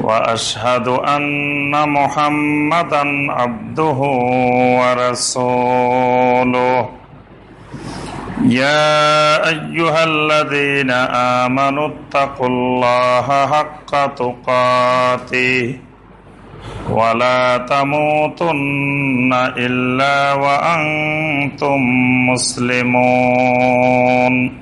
وأشهد أن محمدا عبده ورسوله. يا أيها الذين آمنوا اتقوا الله حق تقاته ولا تموتن إلا وأنتم مسلمون.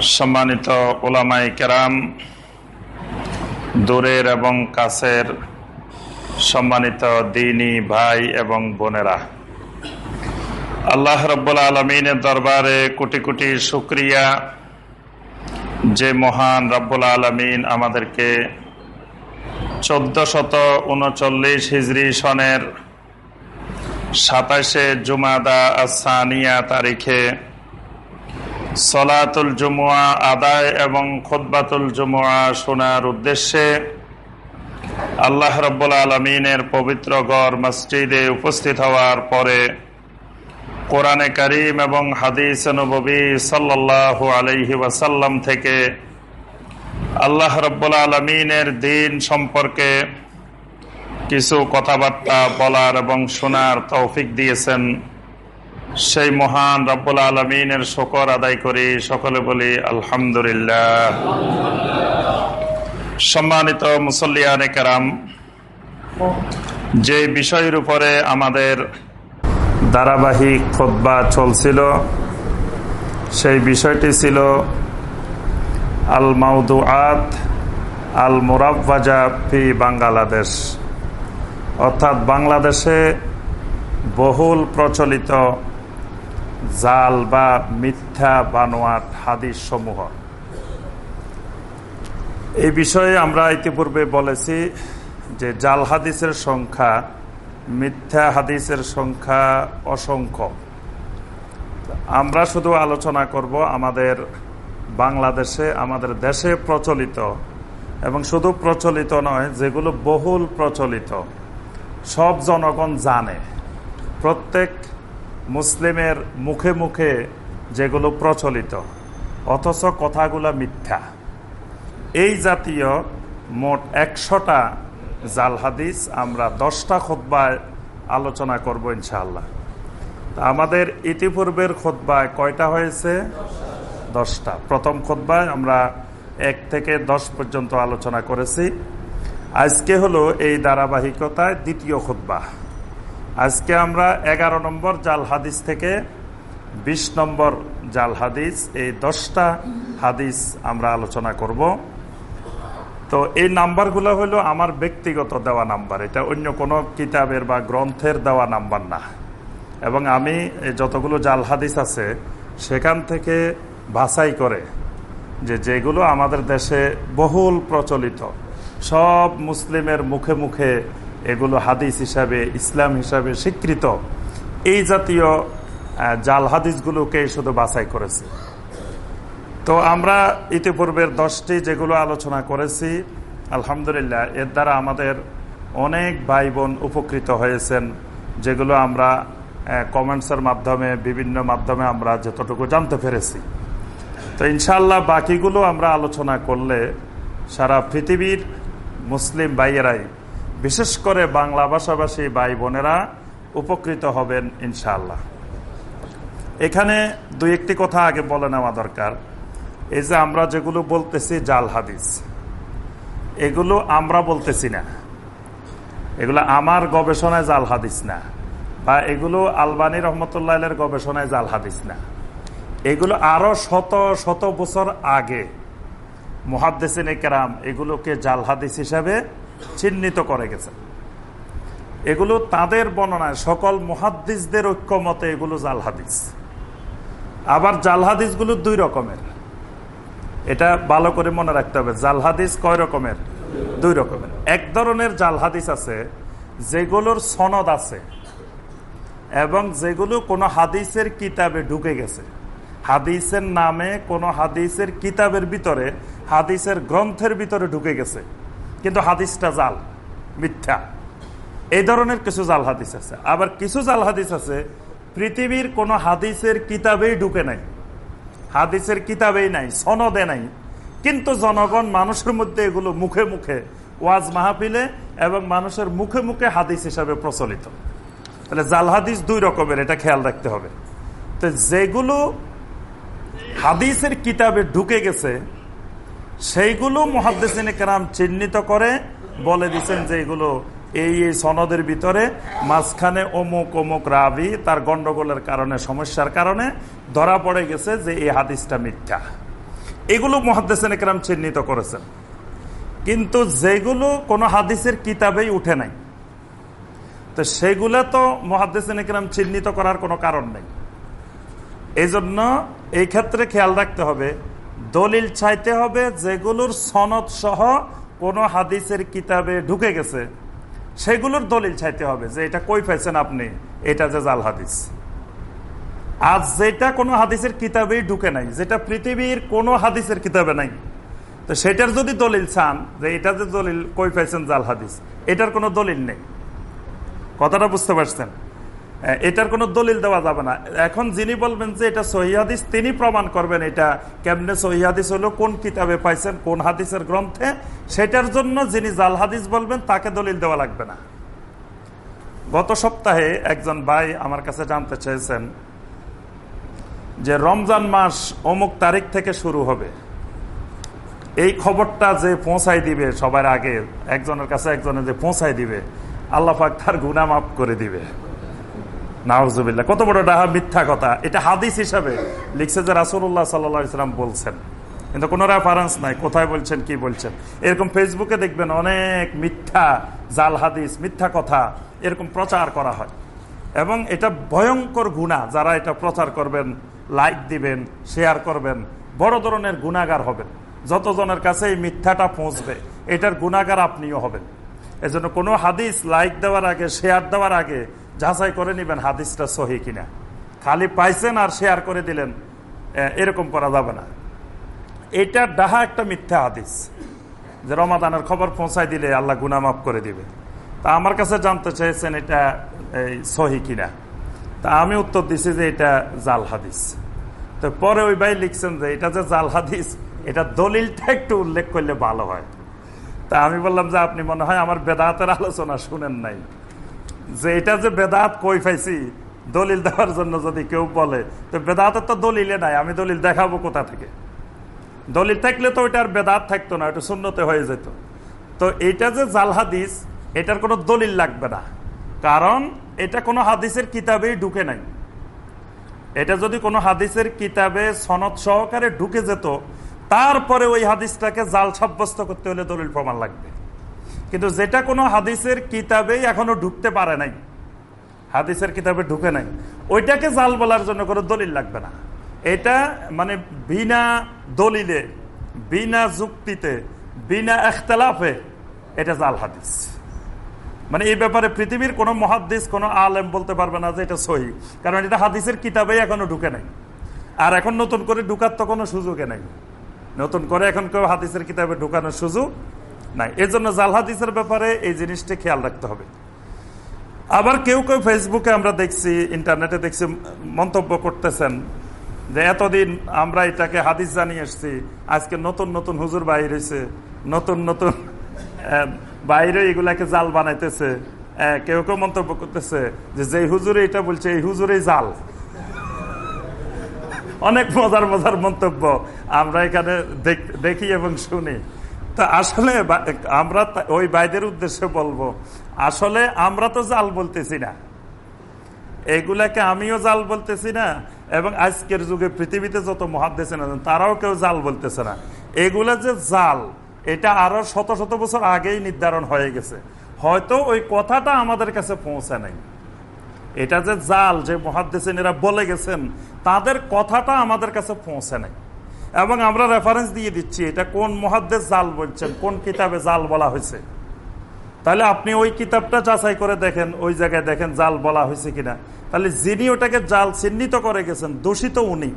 সম্মানিত ওলামাই কেরাম, দূরের এবং কাছের সম্মানিত দিনী ভাই এবং বোনেরা, আল্লাহ রব্বুল আলমিনের দরবারে কোটি কোটি শুক্রিয়া যে মহান রব্বুল আলমিন আমাদেরকে চোদ্দ শত উনচল্লিশ হিজড়ি সনের সাতাশে জুমাদা আসানিয়া তারিখে সলাতুল জুমুয়া আদায় এবং খোদ্বাতুল জুমুয়া শোনার উদ্দেশ্যে আল্লাহ রব্বুল আলমিনের পবিত্র গড় মসজিদে উপস্থিত হওয়ার পরে কোরআনে করিম এবং হাদিস নবী সাল্লাহ আলহি ওয়াসাল্লাম থেকে আল্লাহ রব্বুল আলমিনের দিন সম্পর্কে কিছু কথাবার্তা বলার এবং শোনার তৌফিক দিয়েছেন। সেই মহান রব্বুল আলমিনের শকর আদায় করি, সকলে বলি আলহামদুলিল্লাহ। সম্মানিত মুসল্লিয়ানে কারাম, যে বিষয়ের উপরে আমাদের ধারাবাহিক খোদ্া চলছিল, সেই বিষয়টি ছিল আল মাউদুআত আল মুরাব্বাজা ফি বাংলাদেশ। অর্থাৎ বাংলাদেশে বহুল প্রচলিত জাল বা মিথ্যা বানোয়াট হাদিস সমূহ এই বিষয়ে আমরা ইতিপূর্বে বলেছি যে জাল হাদিসের সংখ্যা, মিথ্যা হাদিসের সংখ্যা অসংখ্য। আমরা শুধু আলোচনা করব আমাদের বাংলাদেশে, আমাদের দেশে প্রচলিত এবং শুধু প্রচলিত নয়, যেগুলো বহুল প্রচলিত। সব জনগণ জানে। প্রত্যেক মুসলিমের মুখে মুখে যেগুলো প্রচলিত, অথচ কথাগুলো মিথ্যা। এই জাতীয় মোট একশোটা জাল হাদিস আমরা দশটা খোদ্বায় আলোচনা করব ইনশাআল্লাহ। আমাদের ইতিপূর্বের খোদ্বায় কয়টা হয়েছে? দশটা। প্রথম খোদ্বায় আমরা এক থেকে দশ পর্যন্ত আলোচনা করেছি। আজকে হলো এই ধারাবাহিকতায় দ্বিতীয় খোদ্া আজকে আমরা এগারো নম্বর জাল হাদিস থেকে ২০ নম্বর জাল হাদিস, এই দশটা হাদিস আমরা আলোচনা করব। তো এই নাম্বারগুলো হলো আমার ব্যক্তিগত দেওয়া নাম্বার, এটা অন্য কোনো কিতাবের বা গ্রন্থের দেওয়া নাম্বার না। এবং আমি যতগুলো জাল হাদিস আছে, সেখান থেকে বাছাই করে যে যেগুলো আমাদের দেশে বহুল প্রচলিত, সব মুসলিমের মুখে মুখে এগুলো হাদিস হিসাবে, ইসলাম হিসাবে স্বীকৃত। এই জাতীয় জাল হাদিসগুলোকে শুধু বাছাই করেছি। তো আমরা ইতিপূর্বের দশটি যেগুলো আলোচনা করেছি, আলহামদুলিল্লাহ, এর দ্বারা আমাদের অনেক ভাই বোন উপকৃত হয়েছেন, যেগুলো আমরা কমেন্টসের মাধ্যমে, বিভিন্ন মাধ্যমে আমরা যতটুকু জানতে পেরেছি। তো ইনশাল্লাহ বাকিগুলো আমরা আলোচনা করলে সারা পৃথিবীর মুসলিম ভাইয়েরাই বিশেষ করে বাংলা ভাষাভাষী ভাই বোনেরা উপকৃত হবেন ইনশাল্লাহ এখানে দুই একটি কথা আগে বলে নেওয়া দরকার। এই যে আমরা যেগুলো বলতেছি জাল হাদিস, এগুলো আমরা বলতেছি না। এগুলো আমার গবেষণায় জাল হাদিস না, বা এগুলো আলবানী রহমতুল্লাহের গবেষণায় জাল হাদিস না। এগুলো আরও শত শত বছর আগে মহাদ্দেসিন কেরাম এগুলোকে জাল হাদিস হিসাবে চিহ্নিত করে গেছে। এগুলো তাদের বর্ণনায় সকল মহাদ্দিসদের ঐক্যমতে এগুলো জাল হাদিস। আবার জাল হাদিসগুলো দুই রকমের। এটা ভালো করে মনে রাখতে হবে, জাল হাদিস কয় রকমের? দুই রকমের। এক ধরনের জাল হাদিস আছে, যেগুলোর সনদ আছে এবং যেগুলো কোনো হাদিসের কিতাবে ঢুকে গেছে। হাদিসের নামে কোনো হাদিসের কিতাবের ভিতরে, হাদিসের গ্রন্থের ভিতরে ঢুকে গেছে। কিন্তু হাদিসটা জাল, মিথ্যা। এই ধরনের কিছু জাল হাদিস আছে। আবার কিছু জাল হাদিস আছে, পৃথিবীর কোনো হাদিসের কিতাবেই ঢুকে নাই। হাদিসের কিতাবেই নাই, সনদে নাই। কিন্তু জনগণ মানুষের মধ্যে এগুলো মুখে মুখে ওয়াজ মাহফিলে এবং মানুষের মুখে মুখে হাদিস হিসাবে প্রচলিত। তাহলে জাল হাদিস দুই রকমের, এটা খেয়াল রাখতে হবে। তো যেগুলো হাদিসের কিতাবে ঢুকে গেছে সেইগুলো মহাদ্দেসিনে কেরাম চিহ্নিত করে, বলে দিচ্ছেন যে এগুলো এই এই সনদের ভিতরে মাঝখানে অমুক অমুক রাবি তার গন্ডগোলের কারণে, সমস্যার কারণে ধরা পড়ে গেছে যে এই হাদিসটা মিথ্যা। এগুলো মহাদ্দেসিনে কেরাম চিহ্নিত করেছেন। কিন্তু যেগুলো কোনো হাদিসের কিতাবেই উঠে নাই। তো সেগুলো তো মহাদ্দেসিনে কেরাম চিহ্নিত করার কোনো কারণ নেই। এই জন্য এই ক্ষেত্রে খেয়াল রাখতে হবে দলিল চাইতে হবে যেগুলোর সনদ সহ কোনো হাদিসের কিতাবে ঢুকে গেছে। সেগুলোর দলিল চাইতে হবে যে এটা কই পাইছেন আপনি? এটা যে জাল হাদিস। আজ যেটা কোনো হাদিসের কিতাবেই ঢুকে নাই, যেটা পৃথিবীর কোনো হাদিসের কিতাবে নাই, তো সেটার যদি দলিল চান যে এটা যে দলিল কই পাইছেন জাল হাদিস, এটার কোনো দলিল নেই। কথাটা বুঝতে পারছেন? এটার কোনো দলিল দেওয়া যাবে না। এখন যিনি বলবেন যে এটা সহিদিস তিনি প্রমাণ করবেন এটা কেমনে সহিদিস হলো, কোন কিতাবে পাইছেন, কোন হাদিসের গ্রন্থে। সেটার জন্য যিনি জাল হাদিস বলবেন, তাকে দলিল দেওয়া লাগবে না। গত সপ্তাহে একজন ভাই আমার কাছে জানতে চেয়েছেন যে রমজান মাস অমুক তারিখ থেকে শুরু হবে। এই খবরটা যে পৌঁছাই দিবে সবার আগে, একজনের কাছে একজনের যে পৌঁছাই দিবে আল্লাহাক তার মাফ করে দিবে। নাহজুবিল্লা কত বড় ডাহা মিথ্যা কথা, এটা হাদিস হিসাবে লিখছে যে রাসুল্লাহ সাল্লাম বলছেন। কিন্তু কোনো রেফারেন্স নাই, কোথায় বলছেন, কি বলছেন। এরকম ফেসবুকে দেখবেন অনেক মিথ্যা জাল হাদিস, মিথ্যা কথা, এরকম প্রচার করা হয়। এবং এটা ভয়ঙ্কর গুণা, যারা এটা প্রচার করবেন লাইক দিবেন শেয়ার করবেন, বড় ধরনের গুণাগার হবেন। যতজনের কাছে এই মিথ্যাটা পৌঁছবে, এটার গুণাগার আপনিও হবেন। এজন্য কোনো হাদিস লাইক দেওয়ার আগে শেয়ার দেওয়ার আগে যাচাই করে নেবেন হাদিসটা সহি কিনা। খালি পাইছেন আর শেয়ার করে দিলেন এরকম করা যাবে না। এটা ডাহা একটা মিথ্যা হাদিস, যে রমাদানের খবর পৌঁছায় দিলে আল্লাহ গুনা মাফ করে দিবে। তা আমার কাছে জানতে চেয়েছেন এটা এই সহি কিনা। তা আমি উত্তর দিছি যে এটা জাল হাদিস। তো পরে ওই ভাই লিখছেন যে এটা যে জাল হাদিস, এটা দলিলটা একটু উল্লেখ করলে ভালো হয়। তা আমি বললাম যে আপনি মনে হয় আমার বেদাতের আলোচনা শুনেন নাই। যে এটা যে বেদাত কই পাইছি? দলিল দেওয়ার জন্য যদি কেউ বলে, তো বেদাতের তো দলিলে নাই, আমি দলিল দেখাবো কোথা থেকে? দলিল থাকলে তো ওইটার বেদাত থাকতো না ওটা শূন্যতে হয়ে যেত। তো এইটা যে জাল হাদিস, এটার কোনো দলিল লাগবে না। কারণ এটা কোনো হাদিসের কিতাবেই ঢুকে নাই। এটা যদি কোনো হাদিসের কিতাবে সনদ সহকারে ঢুকে যেত, তারপরে ওই হাদিসটাকে জাল সাব্যস্ত করতে হলে দলিল প্রমাণ লাগবে। কিন্তু যেটা কোনো হাদিসের কিতাবেই এখনও ঢুকতে পারে নাই। হাদিসের কিতাবে ঢুকে নাই। ওইটাকে জাল বলার জন্য কোনো দলিল লাগবে না। এটা মানে বিনা দলিলে, বিনা যুক্তিতে, বিনা এখতলাফে এটা জাল হাদিস। মানে এই ব্যাপারে পৃথিবীর কোনো মহাদিস কোনো আলেম বলতে পারবে না যে এটা সহি, কারণ এটা হাদিসের কিতাবে এখনও ঢুকে নাই। আর এখন নতুন করে ঢুকার তো কোনো সুযোগে নাই। নতুন করে এখন কেউ হাদিসের কিতাবে ঢুকানোর সুযোগ নাই। এর জন্য জাল হাদিসের ব্যাপারে এই জিনিসটা খেয়াল রাখতে হবে। আবার কেউ কেউ ফেসবুকে আমরা দেখছি ইন্টারনেটে দেখছি, মন্তব্য করতেছেন যে, এতদিন আমরা এটাকে হাদিস জানিয়ে এসছি, আজকে নতুন নতুন হুজুর বাহির হয়েছে নতুন নতুন বাইরে এগুলাকে জাল বানাইতেছে কেউ কেউ মন্তব্য করতেছে যে যে হুজুরে এটা বলছে, এই হুজুরে জাল। অনেক মজার মজার মন্তব্য আমরা এখানে দেখি এবং শুনি। তা আসলে আমরা ওই বাইদের উদ্দেশ্যে বলব, আসলে আমরা তো জাল বলতেছি না। এগুলাকে আমিও জাল বলতেছি না, এবং আজকের যুগে পৃথিবীতে যত মহাদেশে না তারাও কেউ জাল বলতেছে না। এগুলা যে জাল, এটা আরও শত শত বছর আগেই নির্ধারণ হয়ে গেছে। হয়তো ওই কথাটা আমাদের কাছে পৌঁছে নাই। এটা যে জাল যে মহাদেশিনীরা বলে গেছেন, তাদের কথাটা আমাদের কাছে পৌঁছে নাই। এবং আমরা রেফারেন্স দিয়ে দিচ্ছি, এটা কোন মহাদ্দেশ জাল বলছেন, কোন কিতাবে জাল বলা হয়েছে। তাহলে আপনি ওই কিতাবটা যাচাই করে দেখেন, ওই জায়গায় দেখেন জাল বলা হয়েছে কিনা। তাহলে যিনি ওটাকে জাল চিহ্নিত করে গেছেন, দোষিত উনি।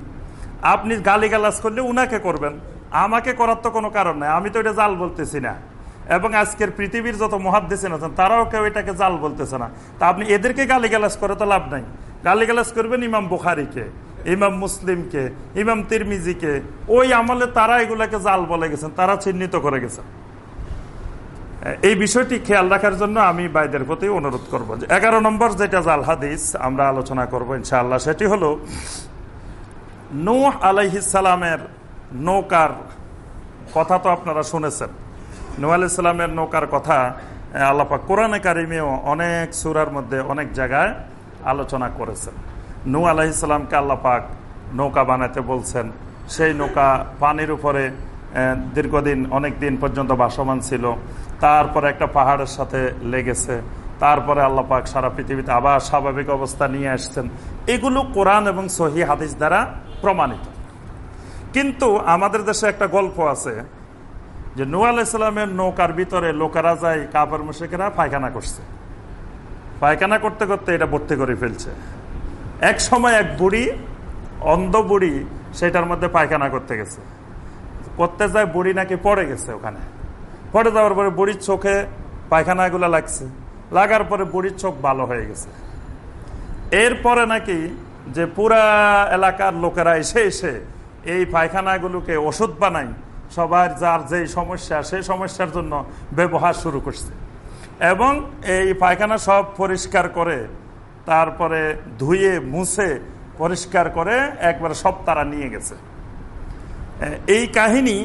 আপনি গালিগালাজ করলে উনাকে করবেন, আমাকে করার তো কোনো কারণ নাই, আমি তো এটা জাল বলতেছি না। এবং আজকের পৃথিবীর যত মহাদ্দেশিন আছেন, তারাও কেউ এটাকে জাল বলতেছে না। তা আপনি এদেরকে গালিগালাজ করে তো লাভ নাই। গালিগালাজ করবেন ইমাম বুখারিকে, ইমাম মুসলিমকে, ইমাম তিরমিজিকে। ওই আমলে তারা এগুলাকে জাল বলে গেছেন, তারা চিহ্নিত করে গেছেন। এই বিষয়টি খেয়াল রাখার জন্য আমি বাইদের প্রতি অনুরোধ করব যে এগারো নম্বর যেটা জাল হাদিস আমরা আলোচনা করব ইনশাআল্লাহ, সেটি হলো নূহ আলাইহিসালামের নৌকার কথা তো আপনারা শুনেছেন। নূ আলাইসালামের নৌকার কথা আল্লাপাক কোরআনে কারিমেও অনেক সুরার মধ্যে অনেক জায়গায় আলোচনা করেছেন। নূ আলাইসালামকে আল্লাপাক নৌকা বানাতে বলছেন। সেই নৌকা পানির উপরে দীর্ঘদিন, অনেক দিন পর্যন্ত বাসমান ছিল। তারপরে একটা পাহাড়ের সাথে লেগেছে। তারপরে আল্লাপাক সারা পৃথিবীতে আবার স্বাভাবিক অবস্থা নিয়ে আসছেন। এগুলো কোরআন এবং সহি হাদিস দ্বারা প্রমাণিত। কিন্তু আমাদের দেশে একটা গল্প আছে যে নু আলাইসালামের নৌকার ভিতরে লোকেরা যায় কাপড় মুশেকেরা পায়খানা করছে। পায়খানা করতে করতে এটা ভর্তি করে ফেলছে। এক সময় এক বুড়ি, অন্ধ বুড়ি, সেটার মধ্যে পায়খানা করতে গেছে। করতে যায় বুড়ি নাকি পড়ে গেছে ওখানে। পড়ে যাওয়ার পরে বুড়ির চোখে পায়খানাগুলো লাগছে। লাগার পরে বুড়ির চোখ ভালো হয়ে গেছে। এরপরে নাকি যে পুরা এলাকার লোকেরা এসে এসে এই পায়খানাগুলোকে ওষুধ বানাই সবার যার যেই সমস্যা, সেই সমস্যার জন্য ব্যবহার শুরু করছে। এবং এই পায়খানা সব পরিষ্কার করে, তারপরে ধুয়ে, মুছে পরিষ্কার করে একবার সব তারা নিয়ে গেছে। এই কাহিনী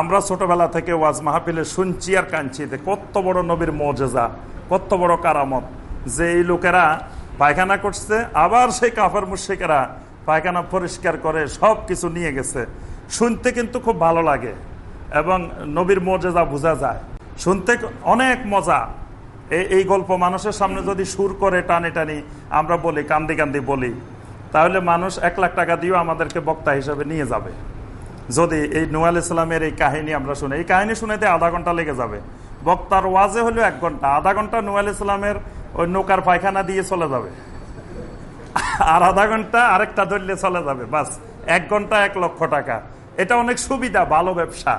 আমরা ছোটবেলা থেকে ওয়াজ মাহফিলে শুনছি আর কাঁদছি কত বড় নবীর মজেজা, কত বড় কারামত যে এই লোকেরা পায়খানা করছে, আবার সেই কাফের মুর্শিকেরা পায়খানা পরিষ্কার করে সব কিছু নিয়ে গেছে। শুনতে কিন্তু খুব ভালো লাগে এবং নবীর মর্যাদা বোঝা যায়। শুনতে অনেক মজা। এই গল্প মানুষের সামনে যদি সুর করে টানে টানি, আমরা বলি, কান্দি কান্দি বলি, তাহলে মানুষ এক লাখ টাকা দিয়েও আমাদেরকে বক্তা হিসেবে নিয়ে যাবে। যদি এই নুয়াল ইসলামের এই কাহিনী আমরা শুনি, এই কাহিনী শুনেতে আধা ঘণ্টা লেগে যাবে। বক্তার ওয়াজে হলো এক ঘণ্টা, আধা ঘণ্টা নুয়াল ইসলামের ওই নৌকার পায়খানা দিয়ে চলে যাবে। আর আধা ঘণ্টা আরেকটা ধরলে চলে যাবে, বাস, এক ঘণ্টা এক লক্ষ টাকা। এটা অনেক সুবিধা, ভালো ব্যবসা।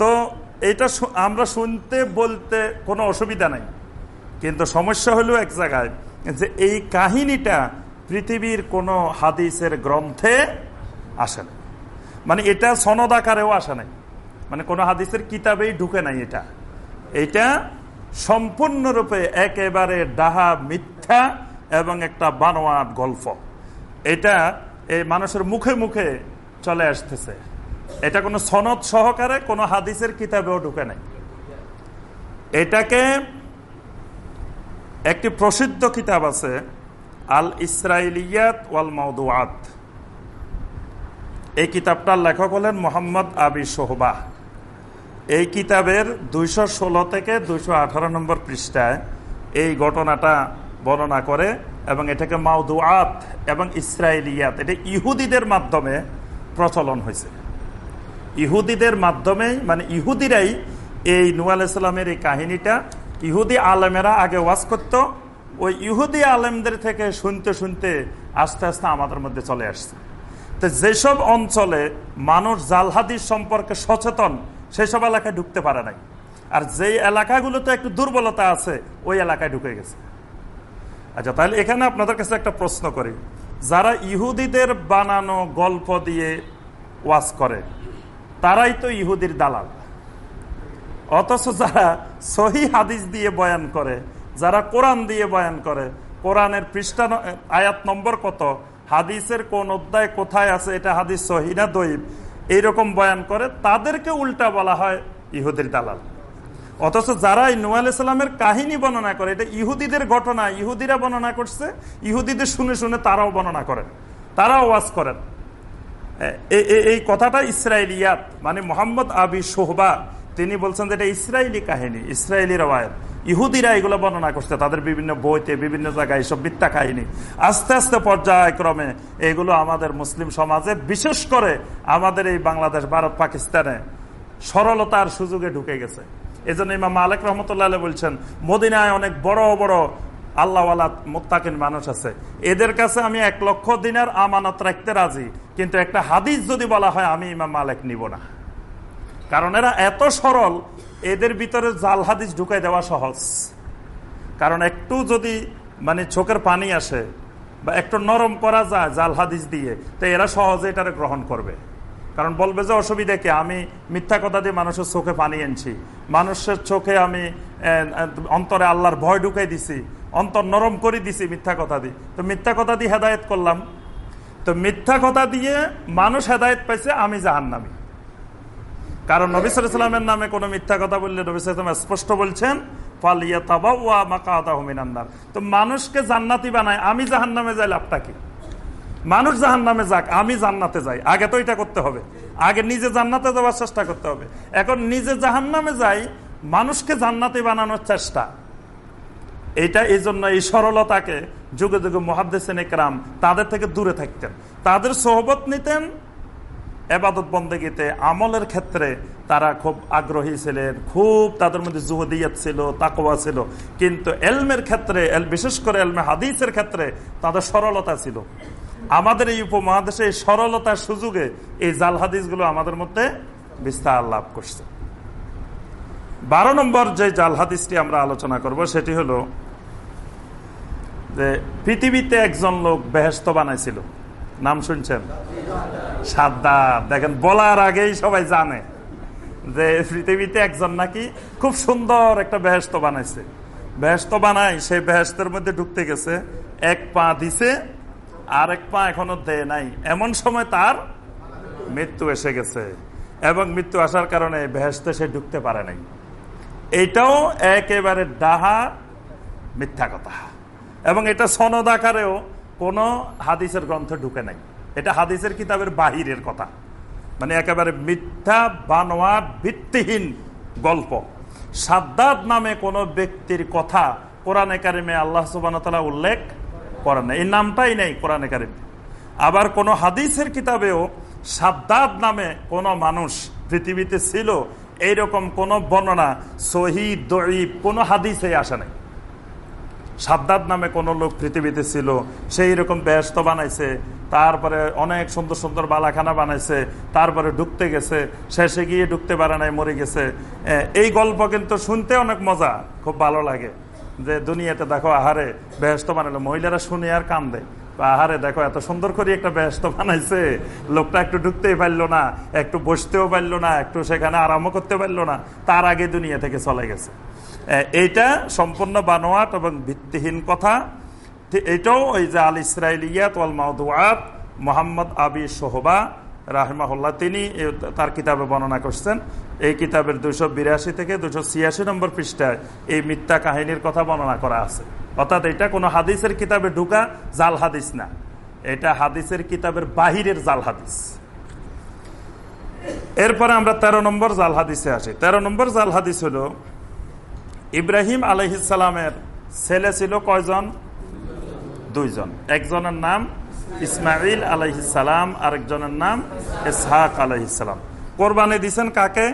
তো এটা আমরা শুনতে বলতে কোনো অসুবিধা নাই। কিন্তু সমস্যা হলো এক জায়গায় যে এই কাহিনীটা পৃথিবীর কোনো হাদিসের গ্রন্থে আসে না মানে এটা সনদ আকারেও আসে নাই। মানে কোনো হাদিসের কিতাবেই ঢুকে নাই এটা। এটা সম্পূর্ণরূপে একেবারে ডাহা, মিথ্যা এবং একটা বানোয়াট গল্প। এটা এই মানুষের মুখে মুখে চলে আসতেছে। এটা কোনো সনদ সহকারে কোনো হাদিসের কিতাবেও ঢুকে নাই। এটাকে একটি প্রসিদ্ধ কিতাব আছে আল ইসরায়েলিয়াত ওয়াল মৌদুয়াত এই কিতাবটার লেখক হলেন মোহাম্মদ আবি সোহবাহ এই কিতাবের দুইশো ষোলো থেকে দুইশো আঠারো নম্বর পৃষ্ঠায় এই ঘটনাটা বর্ণনা করে এবং এটাকে মাউদুয়াত এবং ইসরায়েলিয়াত এটা ইহুদিদের মাধ্যমে প্রচলন হয়েছে। ইহুদিদের মাধ্যমেই মানে ইহুদিরাই এই নুয়াল ইসলামের এই কাহিনীটা, ইহুদি আলেমেরা আগে ওয়াজ করত, ওই ইহুদি আলেমদের থেকে শুনতে শুনতে আস্তে আস্তে আমাদের মধ্যে চলে আসছে। তো যেসব অঞ্চলে মানুষ জালহাদিস সম্পর্কে সচেতন, সেসব এলাকায় ঢুকতে পারে নাই। আর যেই এলাকাগুলোতে একটু দুর্বলতা আছে, ওই এলাকায় ঢুকে গেছে। আচ্ছা তাহলে এখানে আপনাদের কাছে একটা প্রশ্ন করি। যারা ইহুদিদের বানানো গল্প দিয়ে ওয়াজ করে তারাই তো ইহুদির দালাল। অথচ যারা সহি হাদিস দিয়ে বয়ান করে, যারা কোরআন দিয়ে বয়ান করে, কোরআনের পৃষ্ঠা আয়াত নম্বর কত? হাদিসের কোন অধ্যায় কোথায় আছে? এটা হাদিস সহিনা দইব এইরকম বয়ান করে, তাদেরকে উল্টা বলা হয় ইহুদির দালাল। অথচ যারা নুয়াল ইসলামের কাহিনী বর্ণনা করে, এটা ইহুদিদের ঘটনা, ইহুদিরা বর্ণনা করছে, ইহুদিদের শুনে শুনে তারাও বর্ণনা করেন, তারাও ওয়াজ করেন। এই কথাটা ইসরায়েলিয়াত মানে মোহাম্মদ আবি সোহবা তিনি বলছেন যে এটা ইসরায়েলি কাহিনী ইসরায়েলি রবায়ত ইহুদিরা এগুলো বর্ণনা করছে, তাদের বিভিন্ন বইতে, বিভিন্ন জায়গায় এইসব মিথ্যা কাহিনী। আস্তে আস্তে পর্যায়ক্রমে এগুলো আমাদের মুসলিম সমাজে, বিশেষ করে আমাদের এই বাংলাদেশ, ভারত, পাকিস্তানে সরলতার সুযোগে ঢুকে গেছে। এই জন্য ইমাম মালিক রহমতুল্লাহ বলছেন, মদিনায় অনেক বড় বড় আল্লাহওয়ালা মোত্তাকিন মানুষ আছে। এদের কাছে আমি এক লক্ষ দিনের আমানত রাখতে রাজি, কিন্তু একটা হাদিস যদি বলা হয়, আমি ইমাম মালিক নিব না। কারণ এরা এত সরল, এদের ভিতরে জাল হাদিস ঢুকাই দেওয়া সহজ। কারণ একটু যদি মানে চোখের পানি আসে, বা একটু নরম করা যায় জাল হাদিস দিয়ে, তো এরা সহজে এটারে গ্রহণ করবে। কারণ বলবে যে, অসুবিধা কি? আমি মিথ্যা কথা দিয়ে মানুষের চোখে পানি আনছি মানুষের চোখে আমি অন্তরে আল্লাহর ভয় ঢুকাই দিছি। অন্তর নরম করে দিছি মিথ্যা কথা দিয়ে তো মিথ্যা কথা দিয়ে হেদায়ত করলাম। তো মিথ্যা কথা দিয়ে মানুষ হেদায়ত পাইছে, আমি জাহান্নামি। কারণ নবিসামের নামে কোনো মিথ্যা কথা বললে নবিসাম স্পষ্ট বলছেন তো মানুষকে জান্নাতি বানায়, আমি জাহান নামে যাই, লাভটা কি? মানুষ জাহান নামে যাক, আমি জান্নাতে যাই। আগে তো এটা করতে হবে। আগে নিজে জান্নাতে যাওয়ার চেষ্টা করতে হবে। এখন নিজে জাহান নামে যাই, মানুষকে জান্নাতি বানানোর চেষ্টা। এটা এই জন্য এই সরলতাকে যুগে যুগে মহাদ্দেসেন একরাম তাদের থেকে দূরে থাকতেন। তাদের সহবত নিতেন, এবাদত বন্দেগীতে আমলের ক্ষেত্রে তারা খুব আগ্রহী ছিলেন, খুব তাদের মধ্যে জুহদিয়াত ছিল তাকোয়া ছিল। কিন্তু এলমের ক্ষেত্রে বিশেষ করে এলমে হাদিসের ক্ষেত্রে তাদের সরলতা ছিল। আমাদের এই উপমহাদেশে এই সরলতার সুযোগে এই জাল হাদিসগুলো আমাদের মধ্যে বিস্তার লাভ করছে। বারো নম্বর যে জাল হাদিসটি আমরা আলোচনা করব, সেটি হলো যে পৃথিবীতে একজন লোক বেহেস্ত বানাইছিল। নাম শুনছেন? সাদ্দার দেখেন, বলার আগেই সবাই জানে যে পৃথিবীতে একজন নাকি খুব সুন্দর একটা বেহেস্ত বানাইছে। বেহেস্ত বানাই সেই বেহেস্তের মধ্যে ঢুকতে গেছে, এক পা দিছে আর এক পা এখনও দেয় নাই। এমন সময় তার মৃত্যু এসে গেছে এবং মৃত্যু আসার কারণে বেহেস্তে সে ঢুকতে পারে নাই। এইটাও একেবারে ডাহা মিথ্যা কথা। এবং এটা সনদ আকারেও কোনো হাদিসের গ্রন্থে ঢুকে নাই। এটা হাদিসের কিতাবের বাহিরের কথা। মানে একেবারে মিথ্যা বানোয়ার ভিত্তিহীন গল্প। সাদ্দাদ নামে কোনো ব্যক্তির কথা কোরআনে কারিমে আল্লাহ সুবান উল্লেখ করেন এই নামটাই নেই কোরআনে কারিমে। আবার কোন হাদিসের কিতাবেও সাদ্দাদ নামে কোনো মানুষ পৃথিবীতে ছিল, এইরকম কোন বর্ণনা সহি দরিব কোনো হাদিসে আসে নাই। সাদ্দাদ নামে কোন লোক পৃথিবীতে ছিল, সেই রকম ব্যস্ত বানাইছে, তারপরে অনেক সুন্দর সুন্দর বালাখানা বানাইছে, তারপরে ঢুকতে গেছে, শেষে গিয়ে ঢুকতে পারে নাই, মরে গেছে। এই গল্প কিন্তু শুনতে অনেক মজা, খুব ভালো লাগে। যে দুনিয়াতে দেখো, আহারে, ব্যস্ত বানালো মহিলারা শুনে আর কান দেয় আহারে, দেখো, এত সুন্দর করে একটা ব্যস্ত বানাইছে, লোকটা একটু ঢুকতেই পারল না, একটু বসতেও পারল না, একটু সেখানে আরামও করতে পারল না, তার আগে দুনিয়া থেকে চলে গেছে। এইটা সম্পূর্ণ বানোয়াট এবং ভিত্তিহীন কথা। এটাও ওই যে আল ইসরায়েলিয়াত ওয়াল মাউদুয়াত মোহাম্মদ আবি সোহবা রাহমাহুল্লাহ, তিনি তার কিতাবে বর্ণনা করছেন। এই কিতাবের দুশো বিরাশি থেকে দুশো ছিয়াশি নম্বর পৃষ্ঠায় এই মিথ্যা কাহিনীর কথা বর্ণনা করা আছে। অর্থাৎ এটা কোনো হাদিসের কিতাবে ঢুকা জাল হাদিস না। এটা হাদিসের কিতাবের বাহিরের জাল হাদিস। এরপরে আমরা ১৩ নম্বর জাল হাদিসে আসি। ১৩ নম্বর জাল হাদিস হল ইব্রাহিম আলহিসালামের ছেলে ছিল কয়জন? দুইজন। একজনের নাম ইসমাইল আলহিসাম আরেকজনের নাম ইসহাক আলহিসাম কোরবানি দিছেন কাকে?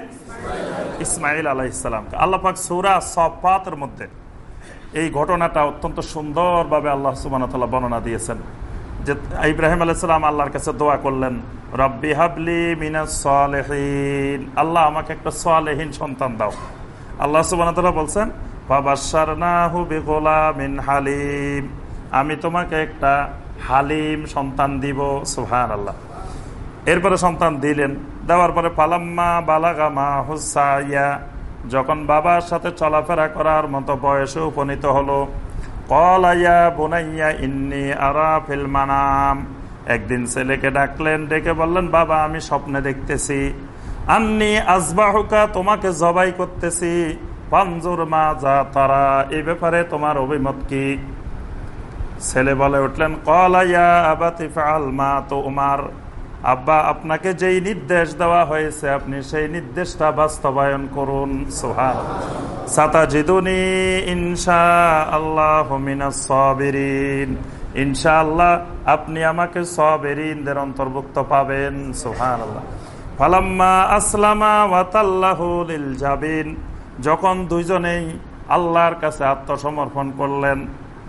ইসমাইল আলহিসাম আল্লাপাক সৌরা সফাতের মধ্যে এই ঘটনাটা অত্যন্ত সুন্দরভাবে আল্লাহ সুবান বর্ণনা দিয়েছেন যে ইব্রাহিম আলাইসালাম আল্লাহর কাছে দোয়া করলেন, রব্বি হাবলি মিনাসহীন আল্লাহ আমাকে একটা সোয়ালেহীন সন্তান দাও। আল্লাহ সুবান বলছেন হালিম। আমি তোমাকে একটা হালিম সন্তান দিব সুহান আল্লাহ এরপরে সন্তান দিলেন, দেওয়ার পরে পালাম্মা বালাগামা হুসাইয়া, যখন বাবার সাথে চলাফেরা করার মতো বয়সে উপনীত হলো কলাইয়া বোনাইয়া ইন্নি আরা ফিল মানাম। একদিন ছেলেকে ডাকলেন, ডেকে বললেন, বাবা, আমি স্বপ্নে দেখতেছি। আন্নি আজবাহুকা, তোমাকে জবাই করতেছি। পাঞ্জুর মা যা তারা এই ব্যাপারে তোমার অভিমত কি? ছেলে বলে উঠলেন কলাইয়া আবাতিফাল মা তো উমার। আব্বা, আপনাকে যেই নির্দেশ দেওয়া হয়েছে, আপনি সেই নির্দেশটা বাস্তবায়ন করুন। সোহান সাতা ইনশা আল্লাহ সবেরিন। ইনশা আপনি আমাকে সবেরিনদের অন্তর্ভুক্ত পাবেন। সোহান আল্লাহ ফালাম্মা আসলামা ওয়াতাল্লাহুল জাবিন। যখন দুইজনেই আল্লাহর কাছে আত্মসমর্পণ করলেন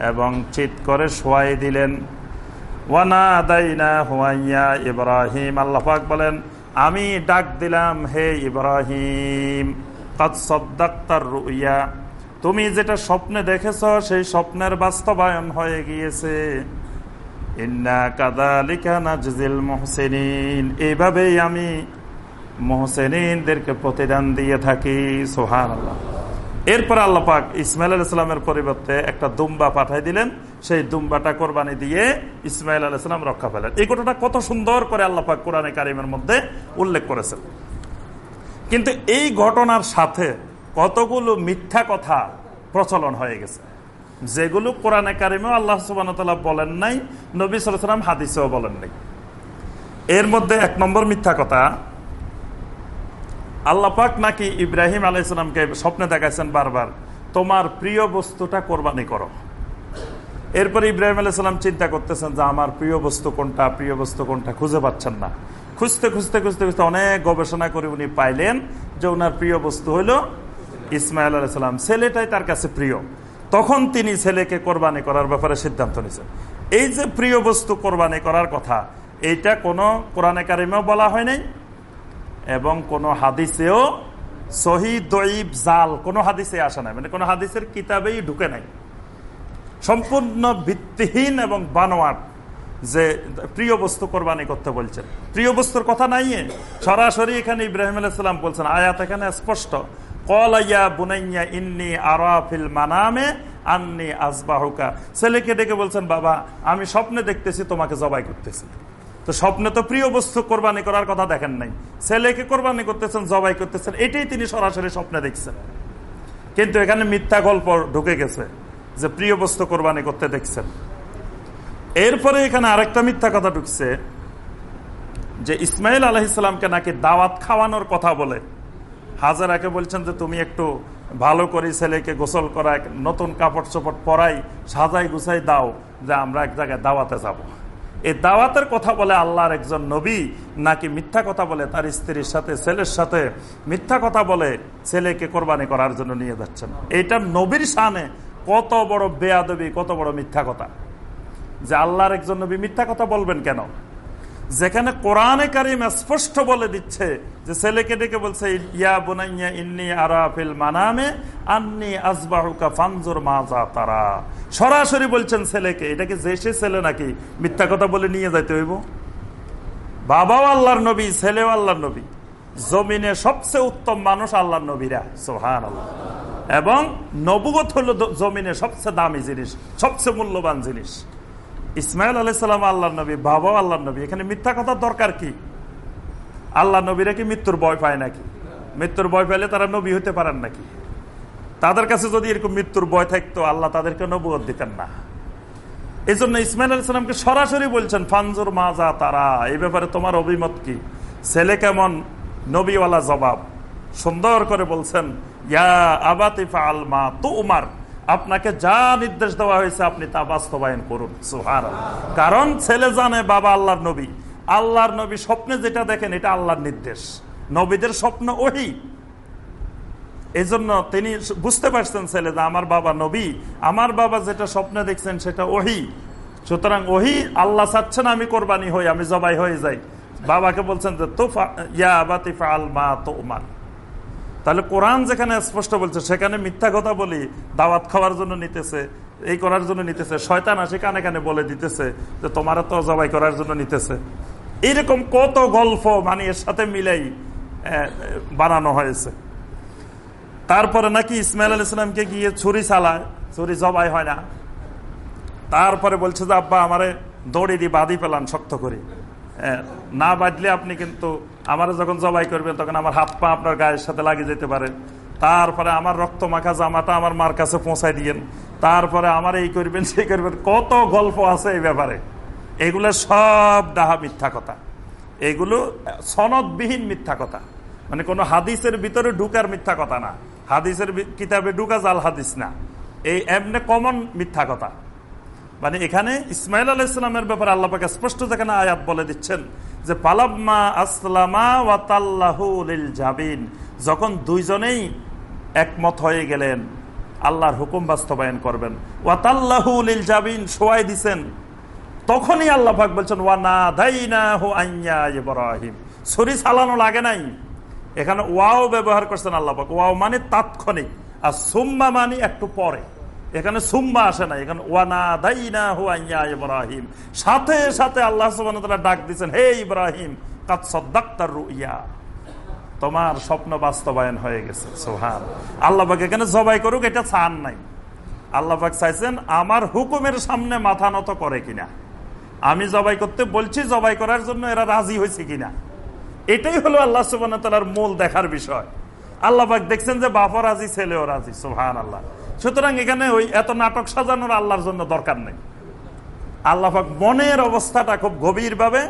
এবং চিত করে শোয়াই দিলেন। ওয়ানা দাইনা হুয়াইয়া ইব্রাহিম আল্লাহাক বলেন, আমি ডাক দিলাম, হে ইব্রাহিম রুইয়া। তুমি যেটা স্বপ্নে দেখেছ, সেই স্বপ্নের বাস্তবায়ন হয়ে গিয়েছে। ইন্না কাদালিকা নাজিল মোহসেনিন। এইভাবেই আমি মোহসেনিনদেরকে প্রতিদান দিয়ে থাকি সোহান আল্লাহ এরপর আল্লাপাক ইসমাইল আলাইসালামের পরিবর্তে একটা দুম্বা পাঠাই দিলেন। সেই দুম্বাটা কোরবানি দিয়ে ইসমাইল আলাইসালাম রক্ষা পেলেন। এই ঘটনা কত সুন্দর করে আল্লাপাক কোরআনে কারিমের মধ্যে উল্লেখ করেছেন। কিন্তু এই ঘটনার সাথে কতগুলো মিথ্যা কথা প্রচলন হয়ে গেছে। যেগুলো কোরআনে কারিমেও আল্লাহ সুবান বলেন নাই, নবী সালাম হাদিসেও বলেন নাই। এর মধ্যে এক নম্বর মিথ্যা কথা আল্লাপাক নাকি ইব্রাহিম আলাইসালামকে স্বপ্নে দেখাইছেন বারবার, তোমার প্রিয় বস্তুটা কোরবানি করো। এরপর ইব্রাহিম আলাইসালাম চিন্তা করতেছেন যে, আমার প্রিয় বস্তু কোনটা? প্রিয় বস্তু কোনটা? খুঁজে পাচ্ছেন না। খুঁজতে খুঁজতে খুঁজতে খুঁজতে অনেক গবেষণা করে উনি পাইলেন যে, ওনার প্রিয় বস্তু হইল ইসমাইল আলাইসালাম ছেলেটাই তার কাছে প্রিয়। তখন তিনি ছেলেকে কোরবানি করার ব্যাপারে সিদ্ধান্ত নিয়েছেন। এই যে প্রিয় বস্তু কোরবানি করার কথা, এইটা কোনো কোরআনে কারিমেও বলা হয় নাই। এবং কোন হাদিসেও সহি জাল কোন হাদিসে আসা নাই। মানে কোন হাদিসের কিতাবেই ঢুকে নাই। সম্পূর্ণ ভিত্তিহীন এবং বানোয়াট যে প্রিয় বস্তু কোরবানি করতে বলছেন। প্রিয় বস্তুর কথা নাই সরাসরি এখানে ইব্রাহিম আলাইসাল্লাম বলছেন, আয়াত এখানে স্পষ্ট। কলাইয়া বুনাইয়া ইন্নি আরাফিল মানামে আন্নি আসবাহুকা ছেলেকে ডেকে বলছেন, বাবা, আমি স্বপ্নে দেখতেছি, তোমাকে জবাই করতেছি। তো স্বপ্নে তো প্রিয় বস্তু কোরবানি করার কথা দেখেন নাই। ছেলেকে কোরবানি করতেছেন, জবাই করতেছেন, এটাই তিনি সরাসরি স্বপ্নে দেখছেন। কিন্তু এখানে মিথ্যা গল্প ঢুকে গেছে যে প্রিয় বস্তু কোরবানি করতে দেখছেন। এরপরে এখানে আরেকটা মিথ্যা কথা ঢুকছে যে ইসমাইল আলহিসামকে নাকি দাওয়াত খাওয়ানোর কথা বলে। হাজারাকে বলছেন যে, তুমি একটু ভালো করে ছেলেকে গোসল করায়, নতুন কাপড় চোপড় পরাই সাজাই গুছাই দাও, যে আমরা এক জায়গায় দাওয়াতে যাব। এই দাওয়াতের কথা বলে আল্লাহর একজন নবী, নাকি মিথ্যা কথা বলে তার স্ত্রীর সাথে, ছেলের সাথে মিথ্যা কথা বলে ছেলেকে কোরবানি করার জন্য নিয়ে যাচ্ছেন? এইটা নবীর সানে কত বড় বেয়াদবি, কত বড় মিথ্যা কথা। যে আল্লাহর একজন নবী মিথ্যা কথা বলবেন কেন? যেখানে কোরআনে কারিম স্পষ্ট বলে দিচ্ছে যে ছেলেকে ডেকে বলছে, ইয়া বুনাইয়া ইন্নি আরাফিল মানামে আন্নি আসবাহুকা ফানজুর মাজা তারা সরাসরি বলছেন ছেলেকে, এটা কি যে সে ছেলে নাকি? মিথ্যা কথা বলে নিয়ে যাইতে হইব? বাবাও আল্লাহর নবী, ছেলেও আল্লাহর নবী। জমিনে সবচেয়ে উত্তম মানুষ আল্লাহর নবীরা সোহান আল্লাহ এবং নবগত হলো জমিনে সবচেয়ে দামি জিনিস, সবচেয়ে মূল্যবান জিনিস। ইসমাইল আলাইসালাম আল্লাহ নবী, বাবাও আল্লাহ নবী। এখানে মিথ্যা কথার দরকার কি? আল্লাহ নবীরা কি মৃত্যুর ভয় পায় নাকি? মৃত্যুর ভয় পাইলে তারা নবী হতে পারেন নাকি? তাদের কাছে যদি এরকম মৃত্যুর ভয় থাকতো, আল্লাহ তাদেরকে নবুয় দিতেন না। এই জন্য ইসমাইল আলাইসালামকে সরাসরি বলছেন, ফানজুর মাজা তারা। এই ব্যাপারে তোমার অভিমত কি? ছেলে কেমন? নবীওয়ালা জবাব। সুন্দর করে বলছেন, ইয়া আবাতিফা আলমা তো উমার আপনাকে যা নির্দেশ দেওয়া হয়েছে আপনি তা বাস্তবায়ন করুন সুহার কারণ ছেলে জানে বাবা আল্লাহর নবী। আল্লাহর নবী স্বপ্নে যেটা দেখেন, এটা আল্লাহর নির্দেশ। নবীদের স্বপ্ন ওহি। এই জন্য তিনি বুঝতে পারছেন ছেলে যে আমার বাবা নবী, আমার বাবা যেটা স্বপ্নে দেখছেন সেটা ওহি। সুতরাং ওহি, আল্লাহ চাচ্ছেন আমি কোরবানি হই, আমি জবাই হয়ে যাই। বাবাকে বলছেন যে তোফা ইয়া বাতিফা আল মা তো তাহলে কোরআন যেখানে স্পষ্ট বলছে, সেখানে মিথ্যা কথা বলি, দাওয়াত খাওয়ার জন্য নিতেছে, এই করার জন্য নিতেছে, শয়তান আসে কানে কানে বলে দিতেছে যে তোমার তো জবাই করার জন্য নিতেছে। এইরকম কত গল্প মানে এর সাথে মিলেই বানানো হয়েছে। তারপরে নাকি ইসমাইল আল ইসলামকে গিয়ে ছুরি চালায়, ছুরি জবাই হয় না। তারপরে বলছে যে, আব্বা, আমারে দড়ি দিয়ে বাঁধি পেলাম শক্ত করে। না বাঁধলে আপনি কিন্তু আমার যখন জবাই করবেন, তখন আমার হাত পা আপনার গায়ের সাথে লাগিয়ে যেতে পারে। তারপরে আমার রক্ত মাখা জামাটা আমার মার কাছে পৌঁছাই দিয়েন। তারপরে আমার এই করবেন, সেই করবেন। কত গল্প আছে এই ব্যাপারে। এগুলো সব ডাহা মিথ্যা কথা। এগুলো সনদবিহীন মিথ্যা কথা। মানে কোনো হাদিসের ভিতরে ঢুকার মিথ্যা কথা না। হাদিসের কিতাবে ঢুকা জাল হাদিস না। এই এমনি কমন মিথ্যা কথা। মানে এখানে ইসমাইল আল ইসলামের ব্যাপারে আল্লাপাকে স্পষ্ট যেখানে আয়াত বলে দিচ্ছেন যে পালাম্মা আসলামা ওয়াতাল্লাহুল জাবিন, যখন দুইজনেই একমত হয়ে গেলেন, আল্লাহর হুকুম বাস্তবায়ন করবেন। ওয়াতাল্লাহুল জাবিন, সোয়াই দিছেন। তখনই আল্লাহ পাক বলছেন ওয়ানা দাইনা হু আইয়া ইব্রাহিম। ছুরি চালানো লাগে নাই। এখানে ওয়াও ব্যবহার করছেন আল্লাহ পাক। ওয়াও মানে তাৎক্ষণিক। আর সুম্মা মানে একটু পরে। এখানে সুম্মা আসে না এখানে ওয়ানা দাইনা হুয়াইয়া ইব্রাহিম। সাথে সাথে আল্লাহ ডাক দিচ্ছেন হে ইব্রাহিম রুইয়া। তোমার স্বপ্ন বাস্তবায়ন হয়ে গেছে। সোহান আল্লাহবাক এখানে জবাই করুক, এটা চান নাই। আল্লাহবাক চাইছেন, আমার হুকুমের সামনে মাথা নত করে কিনা? আমি জবাই করতে বলছি, জবাই করার জন্য এরা রাজি হয়েছে কিনা? এটাই হলো আল্লাহ সুবান মূল দেখার বিষয়। আল্লাহবাক দেখছেন যে বাপা রাজি, ছেলেও রাজি। সোহান আল্লাহ সুতরাং এখানে ওই এত নাটক সাজানোর আল্লাহর জন্য দরকার নেই। আল্লাহ মনের অবস্থাটা খুব গভীর ভাবে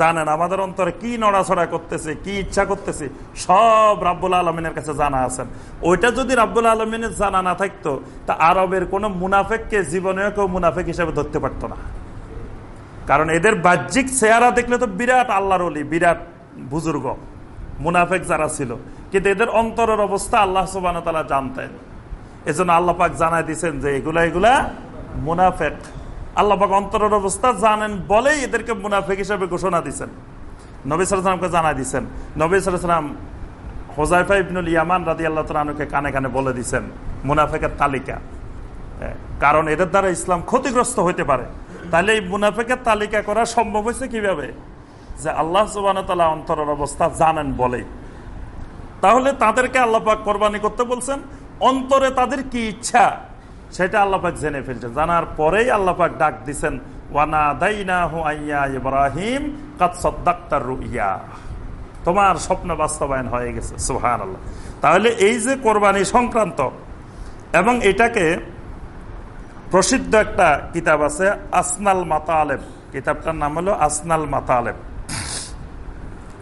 জানেন, আমাদের অন্তরে কি নড়াছড়া করতেছে, কি ইচ্ছা করতেছে, সব রাব্বুল আলমিনের কাছে জানা আছেন ওইটা যদি রাব্বুল আলমিনের জানা না থাকতো, তা আরবের কোন মুনাফেককে জীবনেও কেউ মুনাফেক হিসেবে ধরতে পারত না। কারণ এদের বাহ্যিক চেহারা দেখলে তো বিরাট আল্লাহর অলি বিরাট বুজুর্গ, মুনাফেক যারা ছিল। কিন্তু এদের অন্তরের অবস্থা আল্লাহ সুবান তালা জানতেন। এজন্য আল্লাপাক জানাই দিচ্ছেন যে এগুলা এগুলা মুনাফেক। আল্লাপাক অন্তরের অবস্থা জানেন বলেই এদেরকে মুনাফেক হিসাবে ঘোষণা দিচ্ছেন নবী সালামকে জানাই দিচ্ছেন নবী সালাম হোজাইফা ইবনুল ইয়ামান রাদি আল্লাহ তালুকে কানে কানে বলে দিচ্ছেন মুনাফেকের তালিকা। কারণ এদের দ্বারা ইসলাম ক্ষতিগ্রস্ত হইতে পারে। তাহলে এই মুনাফেকের তালিকা করা সম্ভব হয়েছে কীভাবে? যে আল্লাহ সুবান তালা অন্তরের অবস্থা জানেন বলেই। তাহলে তাদেরকে আল্লাপাক কোরবানি করতে বলছেন অন্তরে তাদের কি ইচ্ছা, সেটা আল্লাপাক জেনে ফেলছেন। জানার পরেই আল্লাপাক ডাক দিচ্ছেন ওয়ানা হু আইয়া ইব্রাহিম তোমার স্বপ্ন বাস্তবায়ন হয়ে গেছে সুহান আল্লাহ তাহলে এই যে কোরবানি সংক্রান্ত, এবং এটাকে প্রসিদ্ধ একটা কিতাব আছে, আসনাল মাতালেব। কিতাবটার নাম হলো আসনাল মাতালেব।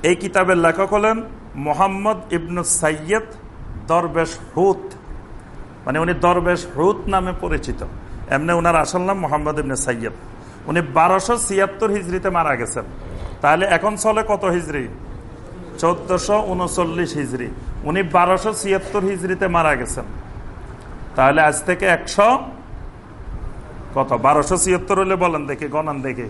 এই কিতাবের লেখক হলেন মোহাম্মদ ইবনু সাইয়দ দরবেশ হুত। মানে উনি দরবেশ হুত নামে পরিচিত। এমনি ওনার আসল নাম মোহাম্মদ ইবনে সাইয়দ উনি বারোশো ছিয়াত্তর হিজড়িতে মারা গেছেন। তাহলে এখন চলে কত হিজড়ি? চোদ্দশো উনচল্লিশ হিজড়ি। উনি বারোশো ছিয়াত্তর হিজড়িতে মারা গেছেন। তাহলে আজ থেকে একশো কত? বারোশো ছিয়াত্তর হলে বলেন দেখে, গণান দেখে।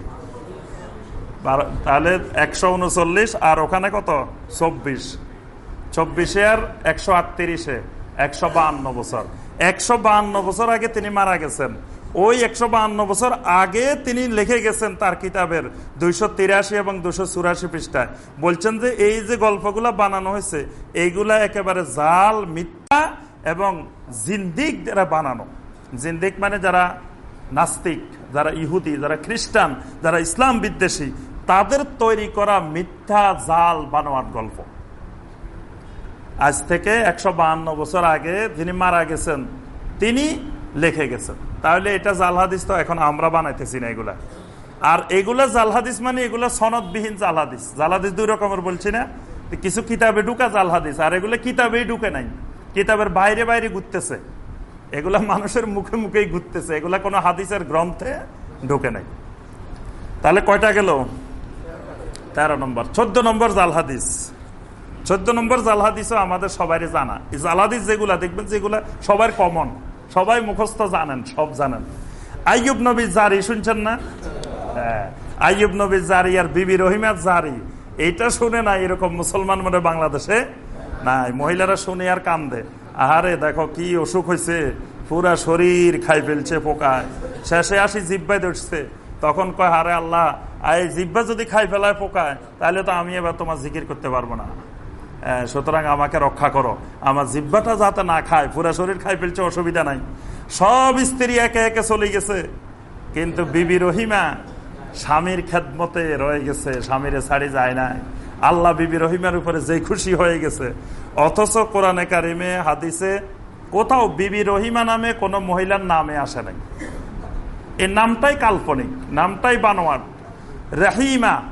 তাহলে একশো উনচল্লিশ আর ওখানে কত? চব্বিশ। চব্বিশে আর একশো আটত্রিশে। একশো বাহান্ন বছর। একশো বছর আগে তিনি মারা গেছেন। ওই একশো বছর আগে তিনি লিখে গেছেন তার কিতাবের দুইশো তিরাশি এবং দুশো চুরাশি পৃষ্ঠায়। বলছেন যে এই যে গল্পগুলা বানানো হয়েছে, এইগুলা একেবারে জাল, মিথ্যা এবং জিন্দিক যারা বানানো। জিন্দিক মানে যারা নাস্তিক, যারা ইহুদি, যারা খ্রিস্টান, যারা ইসলাম বিদ্বেষী, তাদের তৈরি করা মিথ্যা, জাল বানোয়ার গল্প। আজ থেকে একশো বছর আগে যিনি মারা গেছেন, তিনি লেখে গেছেন। তাহলে এটা জাল হাদিস তো এখন আমরা বানাইতেছি না এগুলা। আর এগুলা জাল হাদিস মানে এগুলা সনদবিহীন জাল হাদিস জাল হাদিস দুই রকমের বলছি না। কিছু কিতাবে ঢুকা জাল হাদিস আর এগুলো কিতাবেই ঢুকে নাই। কিতাবের বাইরে বাইরে ঘুরতেছে। এগুলা মানুষের মুখে মুখেই ঘুরতেছে। এগুলা কোনো হাদিসের গ্রন্থে ঢুকে নাই। তাহলে কয়টা গেল? তেরো নম্বর। চোদ্দ নম্বর জাল হাদিস চোদ্দ নম্বর জাল হাদিসও আমাদের সবাই জানা। এই জাল হাদিস যেগুলা, দেখবেন যেগুলা সবার কমন সবাই মুখস্থ জানেন, সব জানেন। আইয়ুব নবী জারি, শুনছেন না? হ্যাঁ আইয়ুব নবী জারি আর বিবি রহিমার জারি। এইটা শুনে না এরকম মুসলমান মনে বাংলাদেশে? নাই, মহিলারা শুনে আর কান্দে। আহারে, দেখো কি অসুখ হয়েছে পুরা শরীর খাই ফেলছে পোকায়। শেষে আসি জিব্বাই ধরছে। তখন কয়, হারে আল্লাহ এই জিব্বা যদি খাই ফেলায় পোকায়, তাহলে তো আমি এবার তোমার জিকির করতে পারব না। সুতরাং আমাকে রক্ষা করো। আমার জিব্বাটা যাতে না খায়, পুরা শরীর খাই ফেলছে, অসুবিধা নাই। সব স্ত্রী একে একে চলে গেছে। কিন্তু বিবি রহিমা স্বামীর খেদমতে রয়ে গেছে, স্বামীরে ছাড়ি যায় নাই। আল্লাহ বিবি রহিমার উপরে যে খুশি হয়ে গেছে। অথচ কোরআনে কারিমে, হাদিসে কোথাও বিবি রহিমা নামে কোনো মহিলার নামে আসে নাই। এই নামটাই কাল্পনিক, নামটাই বানোয়ার রাহিমা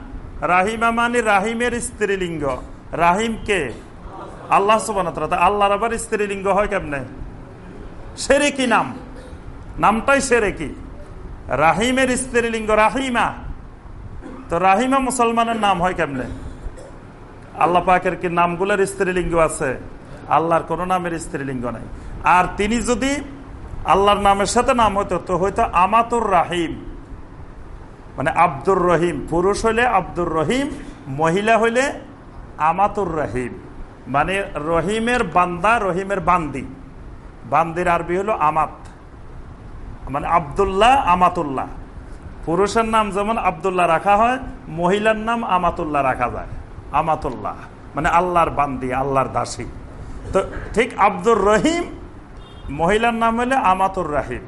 রাহিমা মানে রাহিমের স্ত্রীলিঙ্গ। রাহিম কে আল্লাহ আল্লাহর আবার স্ত্রীলিঙ্গ হয় কেমনে? সেরে কি নাম? নামটাই সেরে কি? রাহিমের স্ত্রীলিঙ্গ, রাহিমা। তো রাহিমা মুসলমানের নাম হয় কেমনে? আল্লাহ পাকের কি নামগুলোর স্ত্রীলিঙ্গ আছে? আল্লাহর কোন নামের স্ত্রীলিঙ্গ নাই। আর তিনি যদি আল্লাহর নামের সাথে নাম হতো তো হয়তো আমাতুর রাহিম। মানে আব্দুর রহিম। পুরুষ হইলে আব্দুর রহিম, মহিলা হইলে আমাতুর রহিম মানে রহিমের বান্দা, রহিমের বান্দি। বান্দির আরবি হলো আমাত মানে আবদুল্লাহ আমাতুল্লাহ। পুরুষের নাম যেমন আবদুল্লাহ রাখা হয়, মহিলার নাম আমাতুল্লাহ রাখা যায়। আমাতুল্লাহ মানে আল্লাহর বান্দি, আল্লাহর দাসী। তো ঠিক আব্দুর রহিম, মহিলার নাম হলে আমাতুর রাহিম।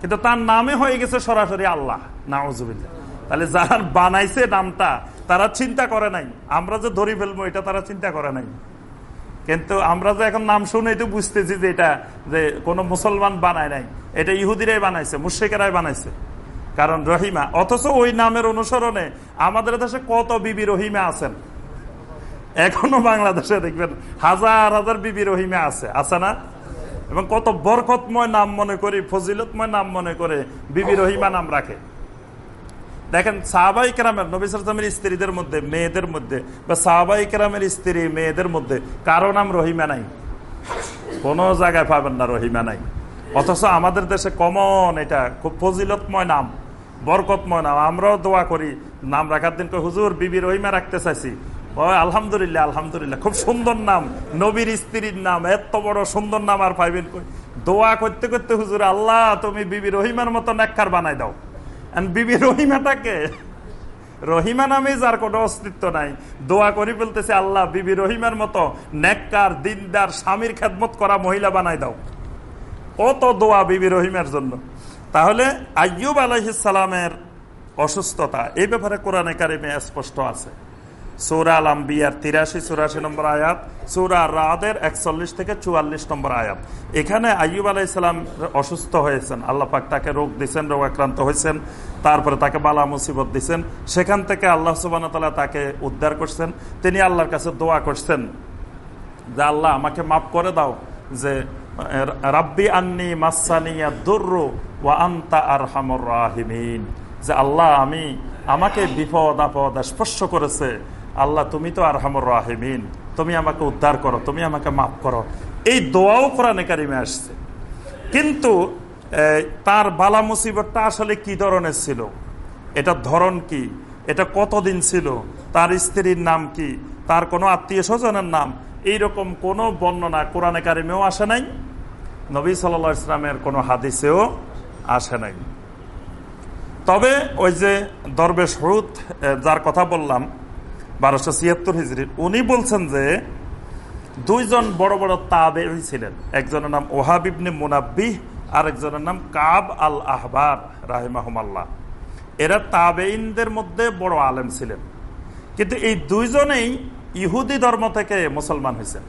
কিন্তু তার নামে হয়ে গেছে সরাসরি আল্লাহ নাওজুবিল্লা তাহলে যার বানাইছে নামটা তারা চিন্তা করে নাই। আমরা যে ধরি ফেলব, এটা তারা চিন্তা করে নাই। কিন্তু আমরা যে এখন নাম শুনে তো বুঝতেছি যে এটা যে কোন মুসলমান বানায় নাই। এটা ইহুদিরাই বানাইছে মুর্শিকেরাই বানাইছে। কারণ রহিমা, অথচ ওই নামের অনুসরণে আমাদের দেশে কত বিবি রহিমা আছেন? এখনও বাংলাদেশে দেখবেন হাজার হাজার বিবি রহিমা আছে। আছে না? এবং কত বরকতময় নাম মনে করি, ফজিলতময় নাম মনে করে বিবি রহিমা নাম রাখে। দেখেন সাহাবাই কেরামের নবিসামের স্ত্রীদের মধ্যে, মেয়েদের মধ্যে বা সাহাবাই কেরামের স্ত্রী মেয়েদের মধ্যে কারও নাম রহিমা নাই। কোন জায়গায় পাবেন না রহিমা নাই। অথচ আমাদের দেশে কমন এটা, খুব ফজিলতময় নাম, বরকতময় নাম। আমরাও দোয়া করি, নাম রাখার দিন হুজুর, বিবি রহিমা রাখতে চাইছি। আলহামদুলিল্লাহ আলহামদুলিল্লাহ। খুব সুন্দর নাম, নবীর স্ত্রীর নাম, এত বড় সুন্দর নাম আর পাইবেন দোয়া করতে করতে, হুজুর, আল্লাহ, তুমি বিবি রহিমার মতো নেককার বানাই দাও। বিবি রহিমাটাকে রহিমা নামে যার কোনো অস্তিত্ব নাই, দোয়া করি বলতেছে, আল্লাহ বিবি রহিমার মতো নেককার, দিনদার, স্বামীর খেদমত করা মহিলা বানাই দাও। কত দোয়া বিবি রহিমের জন্য। তাহলে আয়ুব আলহিসালামের অসুস্থতা, এই ব্যাপারে কোরআনে কারিমে স্পষ্ট আছে। সৌরা আল আম্বিয়ার তিরাশি, চুরাশি নম্বর আয়াত, সৌরা রাদের একচল্লিশ থেকে চুয়াল্লিশ নম্বর আয়াত। এখানে আইব আলাহ ইসলাম অসুস্থ হয়েছেন, আল্লাহ পাক তাকে রোগ দিচ্ছেন রোগ আক্রান্ত হয়েছেন, তারপরে তাকে বালা মুসিবত দিচ্ছেন সেখান থেকে আল্লাহ সুবান তালা তাকে উদ্ধার করছেন। তিনি আল্লাহর কাছে দোয়া করছেন যে, আল্লাহ, আমাকে মাফ করে দাও যে, রাব্বি আন্নি মাসানিয়া দুর্রু ওয়া আন্তা আরহামুর রাহিমিন। যে, আল্লাহ, আমি আমাকে বিপদ আপদ স্পর্শ করেছে আল্লাহ, তুমি তো আরহামুর রাহিমিন। তুমি আমাকে উদ্ধার করো, তুমি আমাকে মাফ করো। এই দোয়াও কোরআনে কারিমে আসছে। কিন্তু তার বালা মুসিবতটা আসলে কি ধরনের ছিল? এটা ধরন কি? এটা কতদিন ছিল? তার স্ত্রীর নাম কি? তার কোনো আত্মীয় স্বজনের নাম? এইরকম কোনো বর্ণনা কোরআনে কারিমেও আসে নাই। নবী সাল্লা ইসলামের কোনো হাদিসেও আসে নাই। তবে ওই যে দরবেশ হরুদ যার কথা বললাম বারোশো ছিয়াত্তর হিজড়ির উনি বলছেন যে, দুইজন বড় বড় তাবে ছিলেন। একজনের নাম ওহাবিবনে মুনাব্বিহ আর একজনের নাম কাব আল আহবার রাহিমাহমাল্লাহ। এরা তাবেইনদের মধ্যে বড় আলেম ছিলেন। কিন্তু এই দুইজনেই ইহুদি ধর্ম থেকে মুসলমান হয়েছেন।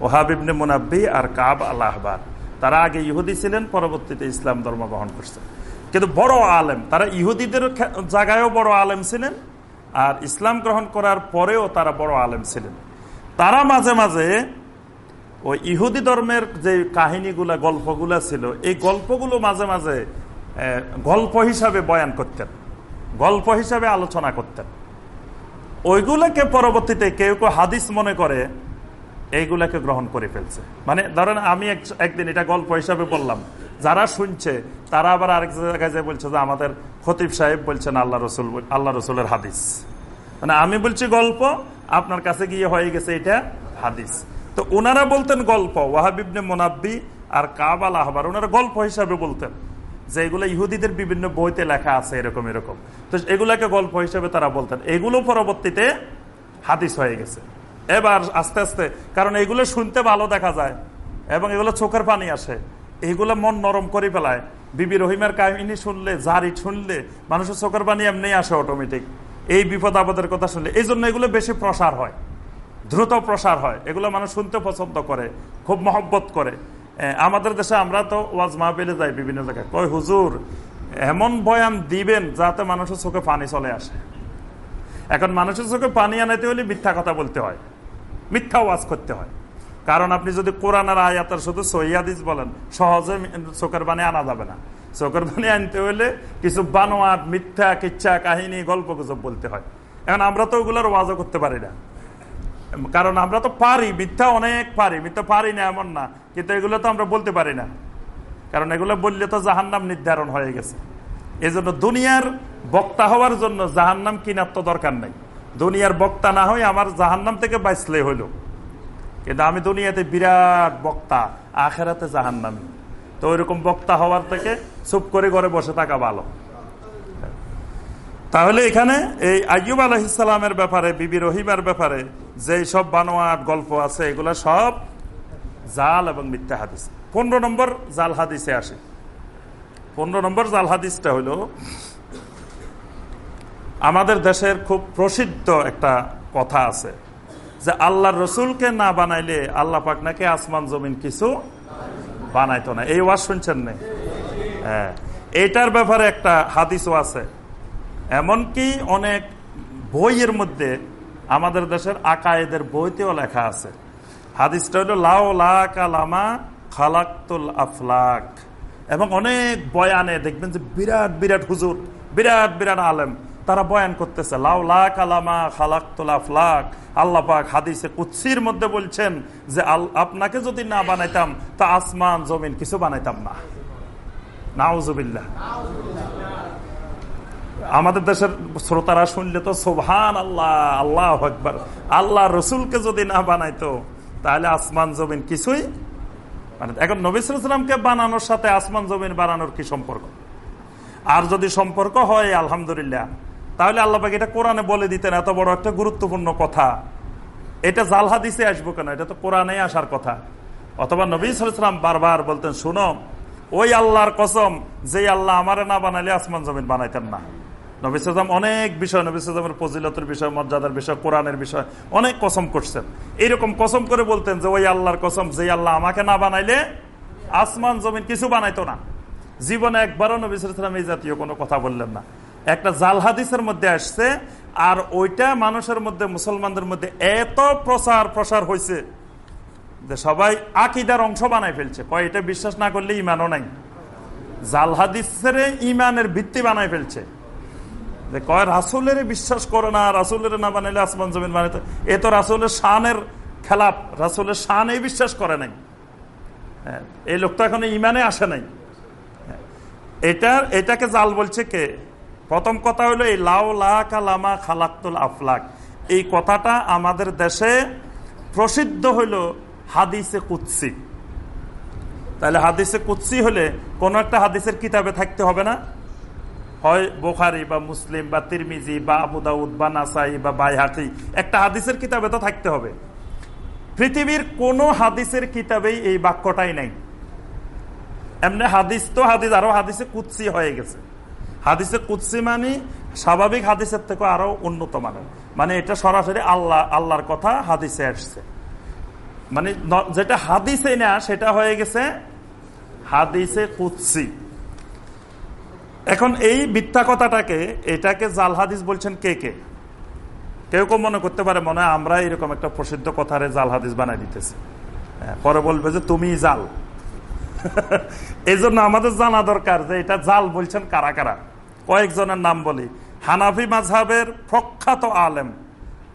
ওহাবিবনে মুনাব্বি আর কাব আল আহবার তারা আগে ইহুদি ছিলেন, পরবর্তীতে ইসলাম ধর্ম গ্রহণ করছেন। কিন্তু বড় আলেম, তারা ইহুদিদের জায়গায়ও বড় আলেম ছিলেন আর ইসলাম গ্রহণ করার পরেও তারা বড় আলেম ছিলেন। তারা মাঝে মাঝে ওই ইহুদি ধর্মের যে কাহিনীগুলা, গল্পগুলা ছিল, এই গল্পগুলো মাঝে মাঝে গল্প হিসাবে বয়ান করতেন, গল্প হিসাবে আলোচনা করতেন। ওইগুলোকে পরবর্তীতে কেউ কেউ হাদিস মনে করে, এইগুলাকে গ্রহণ করে ফেলছে। মানে ধরেন আমি একদিন এটা গল্প হিসাবে বললাম যারা শুনছে, তারা আবার আরেক জায়গায় যে বলছে যে আমাদের খতিব সাহেব বলছেন আল্লাহ রসুল, আল্লাহ রসুলের হাদিস। মানে আমি বলছি গল্প, আপনার কাছে গিয়ে হয়ে গেছে এটা হাদিস। তো ওনারা বলতেন গল্প ওয়াহাবিবনে মোনাব্বি আর কাবাল আহবার ওনারা গল্প হিসাবে বলতেন যে এগুলো ইহুদিদের বিভিন্ন বইতে লেখা আছে এরকম এরকম। তো এগুলাকে গল্প হিসেবে তারা বলতেন। এগুলো পরবর্তীতে হাদিস হয়ে গেছে। এবার আস্তে আস্তে, কারণ এগুলো শুনতে ভালো দেখা যায় এবং এগুলো চোখের পানি আসে। এগুলো মন নরম করে ফেলায়। বিবি রহিমের কাহিনী শুনলে, জারি শুনলে মানুষের চোখের পানি এমনি আসে অটোমেটিক এই বিপদ আপদের কথা শুনলে। এই জন্য এগুলো বেশি প্রসার হয়। দ্রুত প্রসার হয়। এগুলো মানুষ শুনতে পছন্দ করে, খুব মহব্বত করে। আমাদের দেশে আমরা তো ওয়াজ মাহবিলে যাই বিভিন্ন জায়গায়। কয়, হুজুর, এমন বয়ান দিবেন যাতে মানুষের চোখে পানি চলে আসে। এখন মানুষের চোখে পানি আনাইতে হলে মিথ্যা কথা বলতে হয়। মিথ্যা ওয়াজ করতে হয়। কারণ আপনি যদি কোরআনার আয়াতের শুধু সহিদিস বলেন, সহজে চোখের পানি আনা যাবে না। চোখের পানি আনতে হলে কিছু বানোয়াট, মিথ্যা, কিচ্ছা, কাহিনী গল্প গুজব বলতে হয়। এখন আমরা তো ওগুলোর ওয়াজও করতে পারি না। কারণ আমরা তো পারি, মিথ্যা অনেক পারি। মিথ্যা পারি না এমন না, কিন্তু এগুলো তো আমরা বলতে পারি না। কারণ এগুলো বললে তো জাহান্নাম নির্ধারণ হয়ে গেছে। এই জন্য দুনিয়ার বক্তা হওয়ার জন্য জাহান্নাম কিনার তো দরকার নেই। দুনিয়ার বক্তা না হয়ে আমার জাহান্নাম থেকে বাঁচলে হইল। কিন্তু আমি দুনিয়াতে বিরাট বক্তা, আখেরাতে জাহান্নামি। তো ওইরকম বক্তা হওয়ার থেকে চুপ করে ঘরে বসে থাকা ভালো। তাহলে এখানে এই আইব আলহিসামের ব্যাপারে, বিবি রহিমার ব্যাপারে যে সব বানোয়াট গল্প আছে, এগুলা সব জাল এবং মিথ্যা হাদিস। পনেরো নম্বর জাল হাদিসে আসে। পনেরো নম্বর জাল হাদিসটা হলো আমাদের দেশের খুব প্রসিদ্ধ একটা কথা আছে। যে আল্লাহর রসুলকে না বানাইলে আল্লাহ পাক নাকি আসমান, জমিন কিছু বানাইতো না। এই ওয়াজ শুনছেন না? হ্যাঁ। এইটার ব্যাপারে একটা হাদিসও আছে। এমনকি অনেক বইয়ের মধ্যে আমাদের দেশের আকায়েদের বইতেও লেখা আছে। হাদিসটা হলো লাও লামা খালাক্তুল আফলাক। এবং অনেক বয়ানে দেখবেন যে বিরাট বিরাট হুজুর, বিরাট বিরাট আলেম। তারা বয়ান করতেছে, লাউ লাখ আলামা খালাক্তুল আফলাক। আল্লাহ পাক হাদিসে কুৎসির মধ্যে বলছেন যে আপনাকে যদি না বানাইতাম, তা আসমান, জমিন কিছু বানাইতাম না। নাউজুবিল্লাহ। আমাদের দেশের শ্রোতারা শুনলে তো সোভান আল্লাহ আল্লাহ একবার আল্লাহ রসুলকে যদি না বানাইতো, তাহলে আসমান, জমিন কিছুই মানে এখন নবিসামকে বানানোর সাথে আসমান, জমিন বানানোর কি সম্পর্ক? আর যদি সম্পর্ক হয়, আলহামদুলিল্লাহ তাহলে আল্লাহবাক এটা কোরআনে বলে দিতেন, এত বড় একটা গুরুত্বপূর্ণ কথা। এটা জাল হাদিসে আসব কেন? এটা তো কোরআনে আসার কথা। অথবা নবী সালাম বারবার বলতেন, শুনো, ওই আল্লাহর কসম যে আল্লাহ আমারে না বানাইলে আসমান জমিন বানাইতেন না। নবী সালাম অনেক বিষয়, নবী সালামের ফজিলতের বিষয়, মর্যাদার বিষয়, কোরআনের বিষয়, অনেক কসম করছেন। এইরকম কসম করে বলতেন যে, ওই আল্লাহর কসম যে আল্লাহ আমাকে না বানাইলে আসমান জমিন কিছু বানাইতো না। জীবনে একবারও নবী সালাম এই জাতীয় কোনো কথা বললেন না। একটা জাল হাদিসের মধ্যে আসছে আর ওইটা মানুষের মধ্যে মুসলমানদের মধ্যে এত প্রসার প্রসার হয়েছে যে সবাই আকিদার অংশ বানাই ফেলছে। কয় এটা বিশ্বাস না করলে ইমানও নাই। জাল হাদিসের ইমানের ভিত্তি বানাই ফেলছে। যে কয় রাসুলের বিশ্বাস করে না রাসুলের না বানাইলে আসমান জমিন বানাইতে এ তো রাসুলের শানের খেলাপ। রাসুলের শান এই বিশ্বাস করে নাই। হ্যাঁ, এই লোক তো এখন ইমানে আসে নাই। হ্যাঁ, এটা এটাকে জাল বলছে কে? প্রথম কথা হলো এই লাউ লামা খালাক্তুল আফলাক। এই কথাটা আমাদের দেশে প্রসিদ্ধ হইল হাদিসে কুৎসি তাহলে হাদিসে কুৎসি হলে কোন একটা হাদিসের কিতাবে থাকতে হবে না? হয় বোখারি বা মুসলিম বা তিরমিজি বা আবুদাউদ বা নাসাই বা বাইহাকি, একটা হাদিসের কিতাবে তো থাকতে হবে। পৃথিবীর কোন হাদিসের কিতাবেই এই বাক্যটাই নাই। এমনি হাদিস তো হাদিস, আরও হাদিসে কুৎসি হয়ে গেছে। হাদিসে কুৎসি মানে স্বাভাবিক হাদিসের থেকে আরও উন্নত মানের। মানে এটা সরাসরি আল্লাহ আল্লাহর কথা হাদিসে আসছে। মানে যেটা হাদিসে না সেটা হয়ে গেছে হাদিসে কুৎসি এখন এই মিথ্যা কথাটাকে এটাকে জাল হাদিস বলছেন কে কে? কেউ কেউ মনে করতে পারে মনে হয় আমরা এরকম একটা প্রসিদ্ধ কথারে জাল হাদিস বানাই দিতেছি। হ্যাঁ, পরে বলবে যে তুমি জাল। এই জন্য আমাদের জানা দরকার যে এটা জাল বলছেন কারা কারা। কয়েকজনের নাম বলি। হানাফি মাঝহের প্রখ্যাত আলেম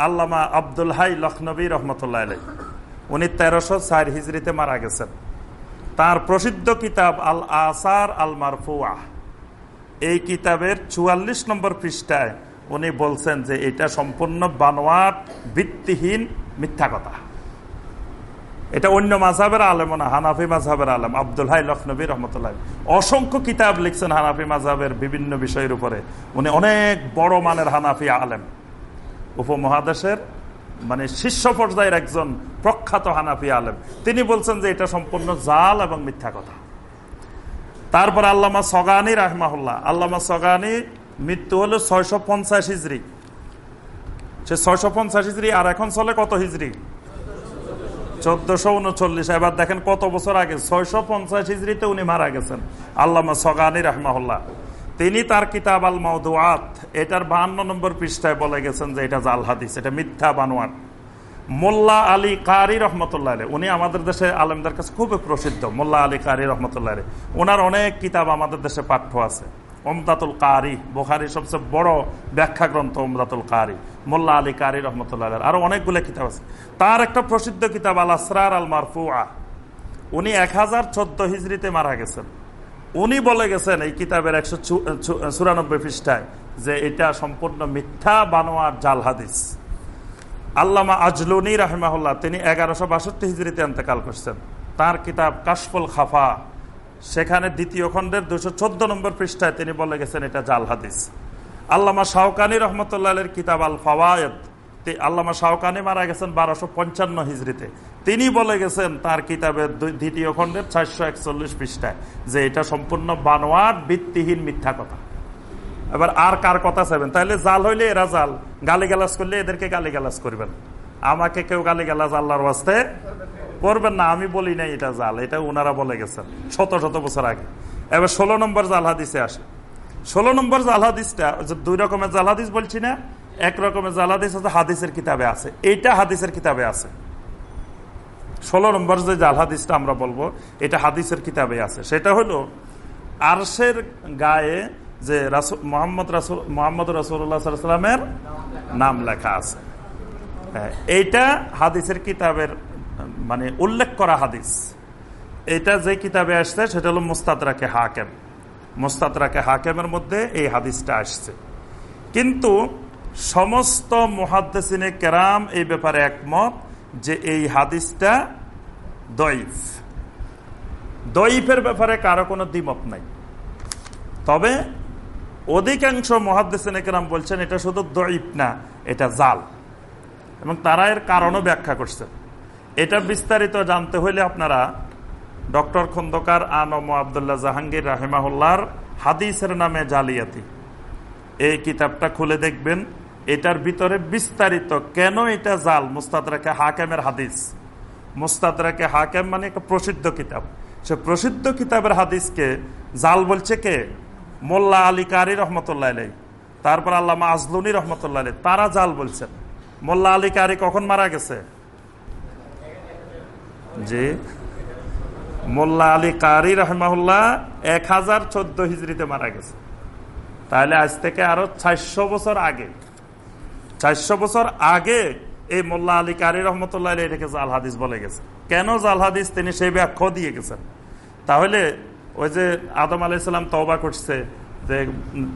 আল্লামা আব্দুল হাই লখনবী রহমতুল্লাহ আলাই উনি তেরোশো চার হিজড়িতে মারা গেছেন। তার প্রসিদ্ধ কিতাব আল আসার আল মারফুয়া এই কিতাবের চুয়াল্লিশ নম্বর পৃষ্ঠায় উনি বলছেন যে এটা সম্পূর্ণ বানোয়াট, ভিত্তিহীন মিথ্যা কথা। এটা অন্য মাঝাবের আলেম না, হানাফি মাঝাবের আলেম। আব্দুল হাই লখনবী রহমতুল্লাহ। অসংখ্য কিতাব লিখছেন হানাফি মাঝাবের বিভিন্ন বিষয়ের উপরে। উনি অনেক বড় মানের হানাফি আলেম। উপমহাদেশের মানে শীর্ষ পর্যায়ের একজন প্রখ্যাত হানাফি আলেম। তিনি বলছেন যে এটা সম্পূর্ণ জাল এবং মিথ্যা কথা। তারপর আল্লামা সগানি রাহমাহুল্লাহ। আল্লামা সগানি মৃত্যু হলো ছয়শো পঞ্চাশ হিজড়ি সে ছয়শো পঞ্চাশ হিজড়ি আর এখন চলে কত হিজড়ি চোদ্দশো উনচল্লিশ, এবার দেখেন কত বছর আগে, ছয়শো পঞ্চাশ হিজড়িতে উনি মারা গেছেন, আল্লামা সগানি রাহমাহুল্লাহ। তিনি তার কিতাব আল মৌদুয়াত এটার বাহান্ন নম্বর পৃষ্ঠায় বলে গেছেন যে এটা জাল হাদিস, এটা মিথ্যা বানোয়াট। মোল্লা আলী কারি রহমতুল্লাহ উনি আমাদের দেশে আলমদের কাছে খুবই প্রসিদ্ধ, মোল্লা আলী কারি রহমতুল্লাহ ওনার অনেক কিতাব আমাদের দেশে পাঠ্য আছে, ওমদাতুল কারি বোখারি সবচেয়ে বড় ব্যাখ্যা গ্রন্থ ওমদাতুল কারি। মোল্লা আলী কারি রহমতুল্লাহ আরও অনেকগুলো কিতাব আছে। তার একটা প্রসিদ্ধ কিতাব আল আসরার আল মারফুয়া উনি এক হাজার চোদ্দ হিজড়িতে মারা গেছেন। উনি বলে গেছেন এই কিতাবের একশো চুরানব্বই পৃষ্ঠায় যে এটা সম্পূর্ণ মিথ্যা বানোয়ার জাল হাদিস। আল্লামা আজলুনি রাহমাহুল্লাহ, তিনি এগারোশো বাষট্টি হিজড়িতে এতেকাল করছেন। তার কিতাব কাশফুল খাফা। সেখানে দ্বিতীয় খণ্ডের দুশো চোদ্দ নম্বর পৃষ্ঠায় তিনি বলে গেছেন এটা জাল হাদিস। আল্লামা শাহকানি রহমতুল্লাহ কিতাব আল ফাওয়ায়দ। আল্লামা শাহকানি মারা গেছেন বারোশো পঞ্চান্ন হিজড়িতে। তিনি বলে গেছেন, তার কিতাবের দ্বিতীয় খণ্ডের চারশো একচল্লিশ পৃষ্ঠায় যে এটা সম্পূর্ণ বানোয়ার ভিত্তিহীন মিথ্যা কথা। এবার আর কার কথা চাইবেন? তাহলে জাল হইলে এরা জাল। গালি গালাজ করলে এদেরকে গালি গালাজ করবেন। আমাকে কেউ গালি গালাজ আল্লাহর বাস্তে করবেন না, আমি বলি নাই এটা জাল। এটা ওনারা বলে গেছেন শত শত বছর আগে। এবার ষোলো নম্বর জাল হাদিসে আসে। ষোলো নম্বর জালহাদিসটা দুই রকমের জাল হাদিস বলছি না এক রকমের জাল হাদিস হচ্ছে হাদিসের কিতাবে আছে। এইটা হাদিসের কিতাবে আছে। ষোলো নম্বর যে জাল হাদিসটা আমরা বলব এটা হাদিসের কিতাবে আছে। সেটা হলো আরশের গায়ে যে মোহাম্মদ রাসুল মোহাম্মদ রাসুল্লাহামের নাম লেখা আছে। হ্যাঁ, এইটা হাদিসের কিতাবের মানে উল্লেখ করা হাদিস। এটা যে কিতাবে আসছে সেটা হলো মুস্তাদ রাখে হাকেম। মুস্তাদ রাখে হাকেমের মধ্যে এই হাদিসটা আসছে। কিন্তু সমস্ত মহাদ্দেসিনে কেরাম এই ব্যাপারে একমত যে এই হাদিসটা দইফ দইফের ব্যাপারে কারও কোনো দ্বিমত নাই। তবে অধিকাংশ মহাদ্দেসিন কেরাম বলছেন, এটা শুধু দইফ না, এটা জাল। এবং তারা এর কারণও ব্যাখ্যা করছেন এটা বিস্তারিত জানতে হইলে আপনারা ডক্টর খন্দকার আনম আবদুল্লাহ জাহাঙ্গীর রাহেমাহুল্লার হাদিসের নামে জালিয়াতি। এই কিতাবটা খুলে দেখবেন, এটার ভিতরে বিস্তারিত কেন এটা জাল? মুস্তাদ রাখে হাকেমের হাদিস। মুস্তাদ রাখে হাকেম মানে একটা প্রসিদ্ধ কিতাব। সে প্রসিদ্ধ কিতাবের হাদিসকে জাল বলছে কে? মোল্লা আলী কারি রহমতুল্লাহ আলাই তারপর আল্লামা আজলুনি রহমতুল্লাহ আলাই তারা জাল বলছেন। মোল্লা আলী কারি কখন মারা গেছে? জি। মোল্লা আলী কারি রহমাউল্লাহ এক হাজার চোদ্দ হিজড়িতে মারা গেছে। তাহলে আজ থেকে আরও চারশো বছর আগে, চারশো বছর আগে এই মোল্লা আলী কারি রহমতুল্লাহ এটাকে জাল হাদিস বলে গেছে। কেন জাল হাদিস? তিনি সেই ব্যাখ্যা দিয়ে গেছেন। তাহলে ওই যে আদম আলাইসাল্লাম তওবা করছে যে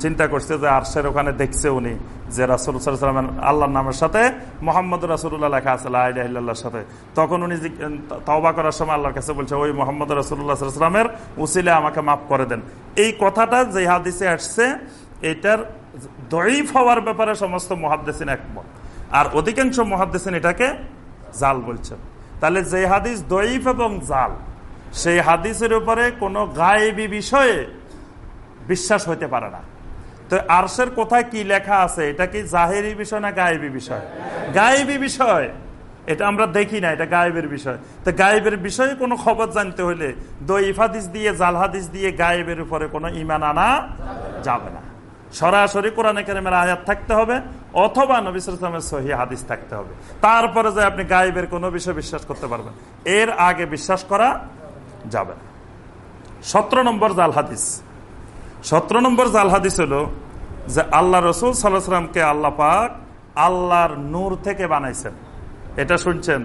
চিন্তা করছে যে আরশের ওখানে দেখছে উনি, যে রাসুল সাল্লামের আল্লাহর নামের সাথে মোহাম্মদ রাসুল্লাহ লেখা আছে আল্লাহর সাথে। তখন উনি তওবা করার সময় আল্লাহর কাছে বলছে, ওই মোহাম্মদ রাসুল্লাহ সাল্লামের উসিলে আমাকে মাফ করে দেন। এই কথাটা যে হাদিসে আসছে, এটার দরিফ হওয়ার ব্যাপারে সমস্ত মহাদ্দেসিন একমত। আর অধিকাংশ মহাদ্দেসিন এটাকে জাল বলছেন। তাহলে যে হাদিস দইফ এবং জাল, সেই হাদিসের উপরে কোনো গায়েবী বিষয়ে বিশ্বাস হইতে পারে না। তো আরশের কোথায় কি লেখা আছে, এটা কি জাহেরি বিষয় না গায়েবী বিষয়? গায়েবী বিষয়, এটা আমরা দেখি না, এটা গায়েবের বিষয়। তো গায়েবের বিষয়ে কোনো খবর জানতে হলে দইফ হাদিস দিয়ে, জাল হাদিস দিয়ে গায়েবের উপরে কোনো ইমান আনা যাবে না। সরাসরি কোরআন কেরামের আয়াত থাকতে হবে, অথবা নবিসের সহি হাদিস থাকতে হবে। তারপরে যে আপনি গায়েবের কোনো বিষয় বিশ্বাস করতে পারবেন, এর আগে বিশ্বাস করা যাবে না। সতেরো নম্বর জাল হাদিস। সতেরো নম্বর জাল হাদিস হলো যে আল্লাহ রসুল সাল্লাহামকে আল্লাহ পাক আল্লাহর নূর থেকে বানাইছেন। এটা শুনছেন?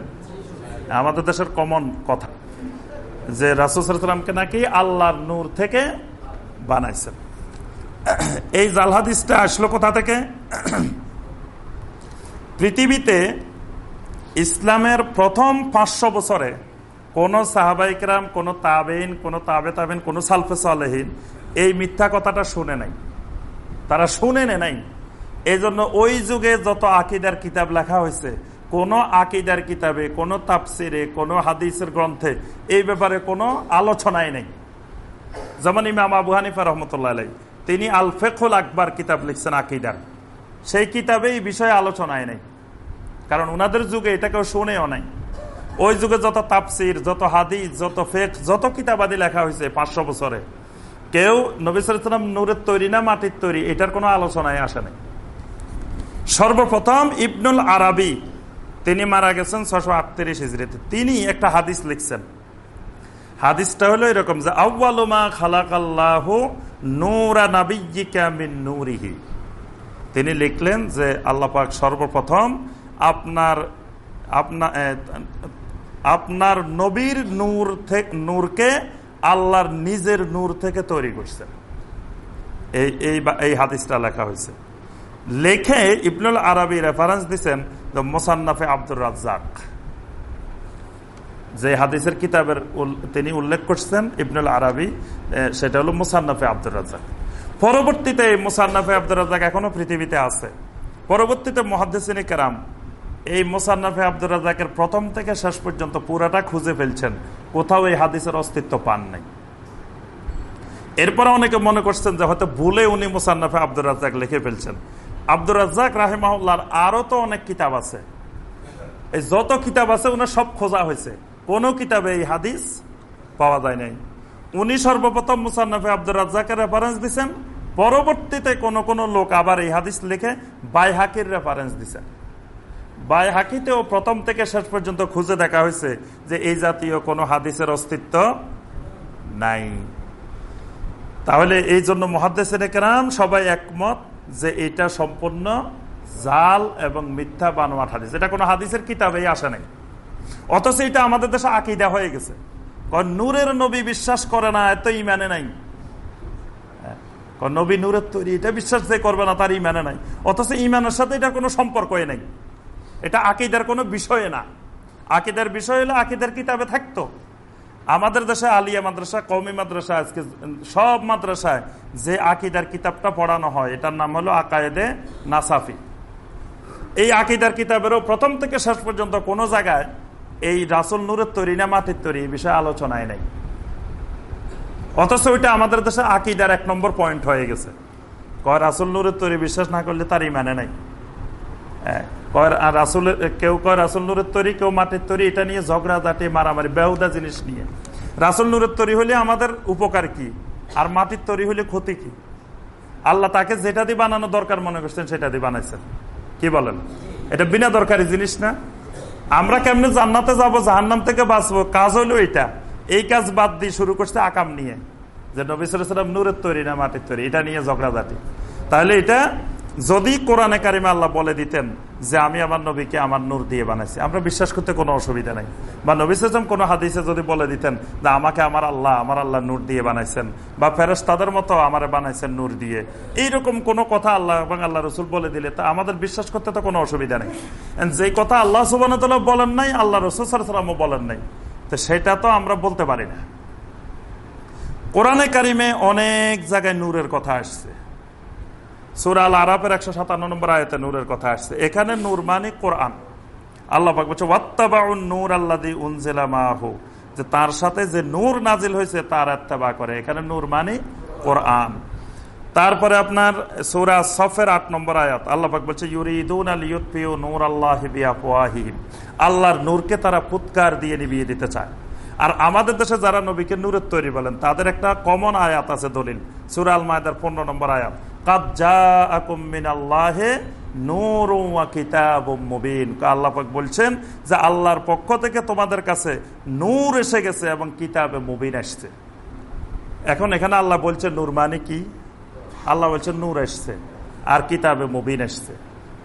আমাদের দেশের কমন কথা। যে রাসুল সাল্লামকে নাকি আল্লাহর নূর থেকে বানাইছেন। এই জাল হাদিসটা আসলো কোথা থেকে? পৃথিবীতে ইসলামের প্রথম পাঁচশো বছরে কোন সাহাবাইকরাম কোন তাবেইন কোন তাবে তাবেন কোন সালফে সালেহীন এই মিথ্যা কথাটা শুনে নাই। তারা শুনে নে নাই। এই জন্য ওই যুগে যত আকিদার কিতাব লেখা হয়েছে, কোন আকিদার কিতাবে, কোন তাপসিরে কোন হাদিসের গ্রন্থে এই ব্যাপারে কোনো আলোচনাই নেই। যেমন ইমাম আবু হানিফা রহমতুল্লাহ আলাই তিনি আলফেকুল আকবর কিতাব লিখছেন আকিদার। সেই কিতাবে এই বিষয়ে আলোচনায় নেই। কারণ ওনাদের যুগে এটা কেউ শুনেও নাই। ওই যুগে যত তাপসির যত হাদিস, যত ফেক যত কিতাবাদি লেখা হয়েছে পাঁচশো বছরে কেউ নবিসাম নূরের তৈরি না মাটির তৈরি, এটার কোনো আলোচনায় আসে নাই। সর্বপ্রথম ইবনুল আরবি, তিনি মারা গেছেন ছশো আটত্রিশ হিজড়িতে। তিনি একটা হাদিস লিখছেন। হাদিসটা হলো এরকম যে আউ্বালুমা খালাকাল্লাহ নূরা নূরিহি। তিনি লিখলেন যে, আল্লাহ পাক সর্বপ্রথম আপনার আপনার আপনার নবীর নূর থেকে নূরকে আল্লাহর নিজের নূর থেকে তৈরি করছেন এই এই এই হাদিসটা লেখা হয়েছে। লেখে ইবনুল আরবি রেফারেন্স দিচ্ছেন মোসান্নাফে আব্দুর রাজ্জাক। যে হাদিসের কিতাবের তিনি উল্লেখ করছেন ইবনুল আরবি সেটা হলো মুসান্নাফে আব্দুর রাজাক পরবর্তীতে এই মুসান্নাফে আব্দুর রাজাক এখনও পৃথিবীতে আছে। পরবর্তীতে মহাদ্দেসিনী কেরাম এই মুসান্নাফে আব্দুর রাজাকের প্রথম থেকে শেষ পর্যন্ত পুরাটা খুঁজে ফেলছেন। কোথাও এই হাদিসের অস্তিত্ব পান নাই। এরপরে অনেকে মনে করছেন যে হয়তো ভুলে উনি মোসান্নাফে আব্দুর রাজাক লিখে ফেলছেন। আব্দুর রাজাক রাহেমাহুল্লার আরও তো অনেক কিতাব আছে। এই যত কিতাব আছে উনার সব খোঁজা হয়েছে। কোন কিতাবে এই হাদিস পাওয়া যায় নাই। উনি সর্বপ্রথম মুসান্নাফে আব্দুর রাজ্জাকের রেফারেন্স দিচ্ছেন পরবর্তীতে কোন কোন লোক আবার এই হাদিস লিখে বাই হাকির রেফারেন্স দিচ্ছেন বাই হাকিতেও প্রথম থেকে শেষ পর্যন্ত খুঁজে দেখা হয়েছে যে এই জাতীয় কোনো হাদিসের অস্তিত্ব নাই। তাহলে এই জন্য মহাদেশের কেরাম সবাই একমত যে এটা সম্পূর্ণ জাল এবং মিথ্যা বানোয়াট হাদিস। এটা কোনো হাদিসের কিতাবেই আসে নাই। অথচ এটা আমাদের দেশে আকিদা হয়ে গেছে। নূরের নবী বিশ্বাস করে না এত ইমানে নাই। হ্যাঁ, নবী নূরের তৈরি এটা বিশ্বাস যে করবে না তার ইমানে নাই। অথচ ইমানের সাথে এটা কোনো সম্পর্কই নাই। এটা আকিদার কোনো বিষয় না। আকিদার বিষয় হলে আকিদার কিতাবে থাকতো। আমাদের দেশে আলিয়া মাদ্রাসা কৌমি মাদ্রাসা, আজকে সব মাদ্রাসায় যে আকিদার কিতাবটা পড়ানো হয়, এটার নাম হলো আকায়েদে নাসাফি। এই আকিদার কিতাবেরও প্রথম থেকে শেষ পর্যন্ত কোনো জায়গায় এই রাসুল নূরের তৈরি না মাটির তৈরি এই বিষয়ে আলোচনায় নেই। অথচ ওইটা আমাদের দেশে আকিদার এক নম্বর পয়েন্ট হয়ে গেছে। কয় রাসুল নূরের তৈরি বিশ্বাস না করলে তার ইমানে নাই। হ্যাঁ, কয় রাসুলের কেউ কয় রাসুল নূরের তৈরি কেউ মাটির তৈরি এটা নিয়ে ঝগড়া জাটি মারামারি বেহুদা জিনিস নিয়ে। রাসুল নূরের তৈরি হলে আমাদের উপকার কি? আর মাটির তৈরি হলে ক্ষতি কি? আল্লাহ তাকে যেটা দিয়ে বানানো দরকার মনে করছেন সেটা দিয়ে বানাইছেন। কি বলেন? এটা বিনা দরকারি জিনিস না। আমরা কেমনে জান্নাতে যাব জাহান্নাম থেকে বাঁচবো? কাজ হলো এটা এই কাজ বাদ দিয়ে শুরু করছে আকাম নিয়ে। যে নবিসাম নূরের তৈরি না মাটির তৈরি এটা নিয়ে ঝগড়া ঝগড়াঝাটি তাহলে এটা যদি কোরআনে কারিমে আল্লাহ বলে দিতেন যে আমি আমার নবীকে আমার নূর দিয়ে বানাইছি, আমরা বিশ্বাস করতে কোনো অসুবিধা নাই। বা নবিসাম কোনো হাদিসে যদি বলে দিতেন যে আমাকে আমার আল্লাহ আমার আল্লাহ নূর দিয়ে বানাইছেন, বা ফেরস তাদের মতো আমার বানাইছেন নূর দিয়ে, এইরকম কোনো কথা আল্লাহ এবং আল্লাহ রসুল বলে দিলে তা আমাদের বিশ্বাস করতে তো কোনো অসুবিধা নেই। যে কথা আল্লাহ সুবান বলেন নাই, আল্লাহ রসুল সালামও বলেন নাই। তো সেটা তো আমরা বলতে পারি না। কোরআনে কারিমে অনেক জায়গায় নূরের কথা আসছে। সুরাল আরাফের একশো সাতান্ন নম্বর আয়তে নূরের কথা আসছে। এখানে নূর মানে কোরআন। আল্লাহ পাক বলছে, ওয়াত্তাবাউন নূর আল্লাদি উনজেলা মাহু। যে তার সাথে যে নূর নাজিল হয়েছে, তার আত্মাবা করে। এখানে নূর মানে কোরআন। তারপরে আপনার সৌরা সফের আট নম্বর আয়াত, আল্লাহ পাক বলছে, ইউরিদুন আল ইউৎপিউ নূর আল্লাহ বিয়াহিম আল্লাহর নূরকে তারা ফুৎকার দিয়ে নিবিয়ে দিতে চায়। আর আমাদের দেশে যারা নবীকে নূরের তৈরি বলেন, তাদের একটা কমন আয়াত আছে দলিল সুরাল মায়দার পনেরো নম্বর আয়াত। বলছেন যে আল্লাহর পক্ষ থেকে তোমাদের কাছে নূর এসে গেছে এবং কিতাবে মুবিন আসছে। এখন এখানে আল্লাহ বলছে, নূর মানে কি? আল্লাহ বলছে, নূর এসছে আর কিতাবে মুবিন এসছে।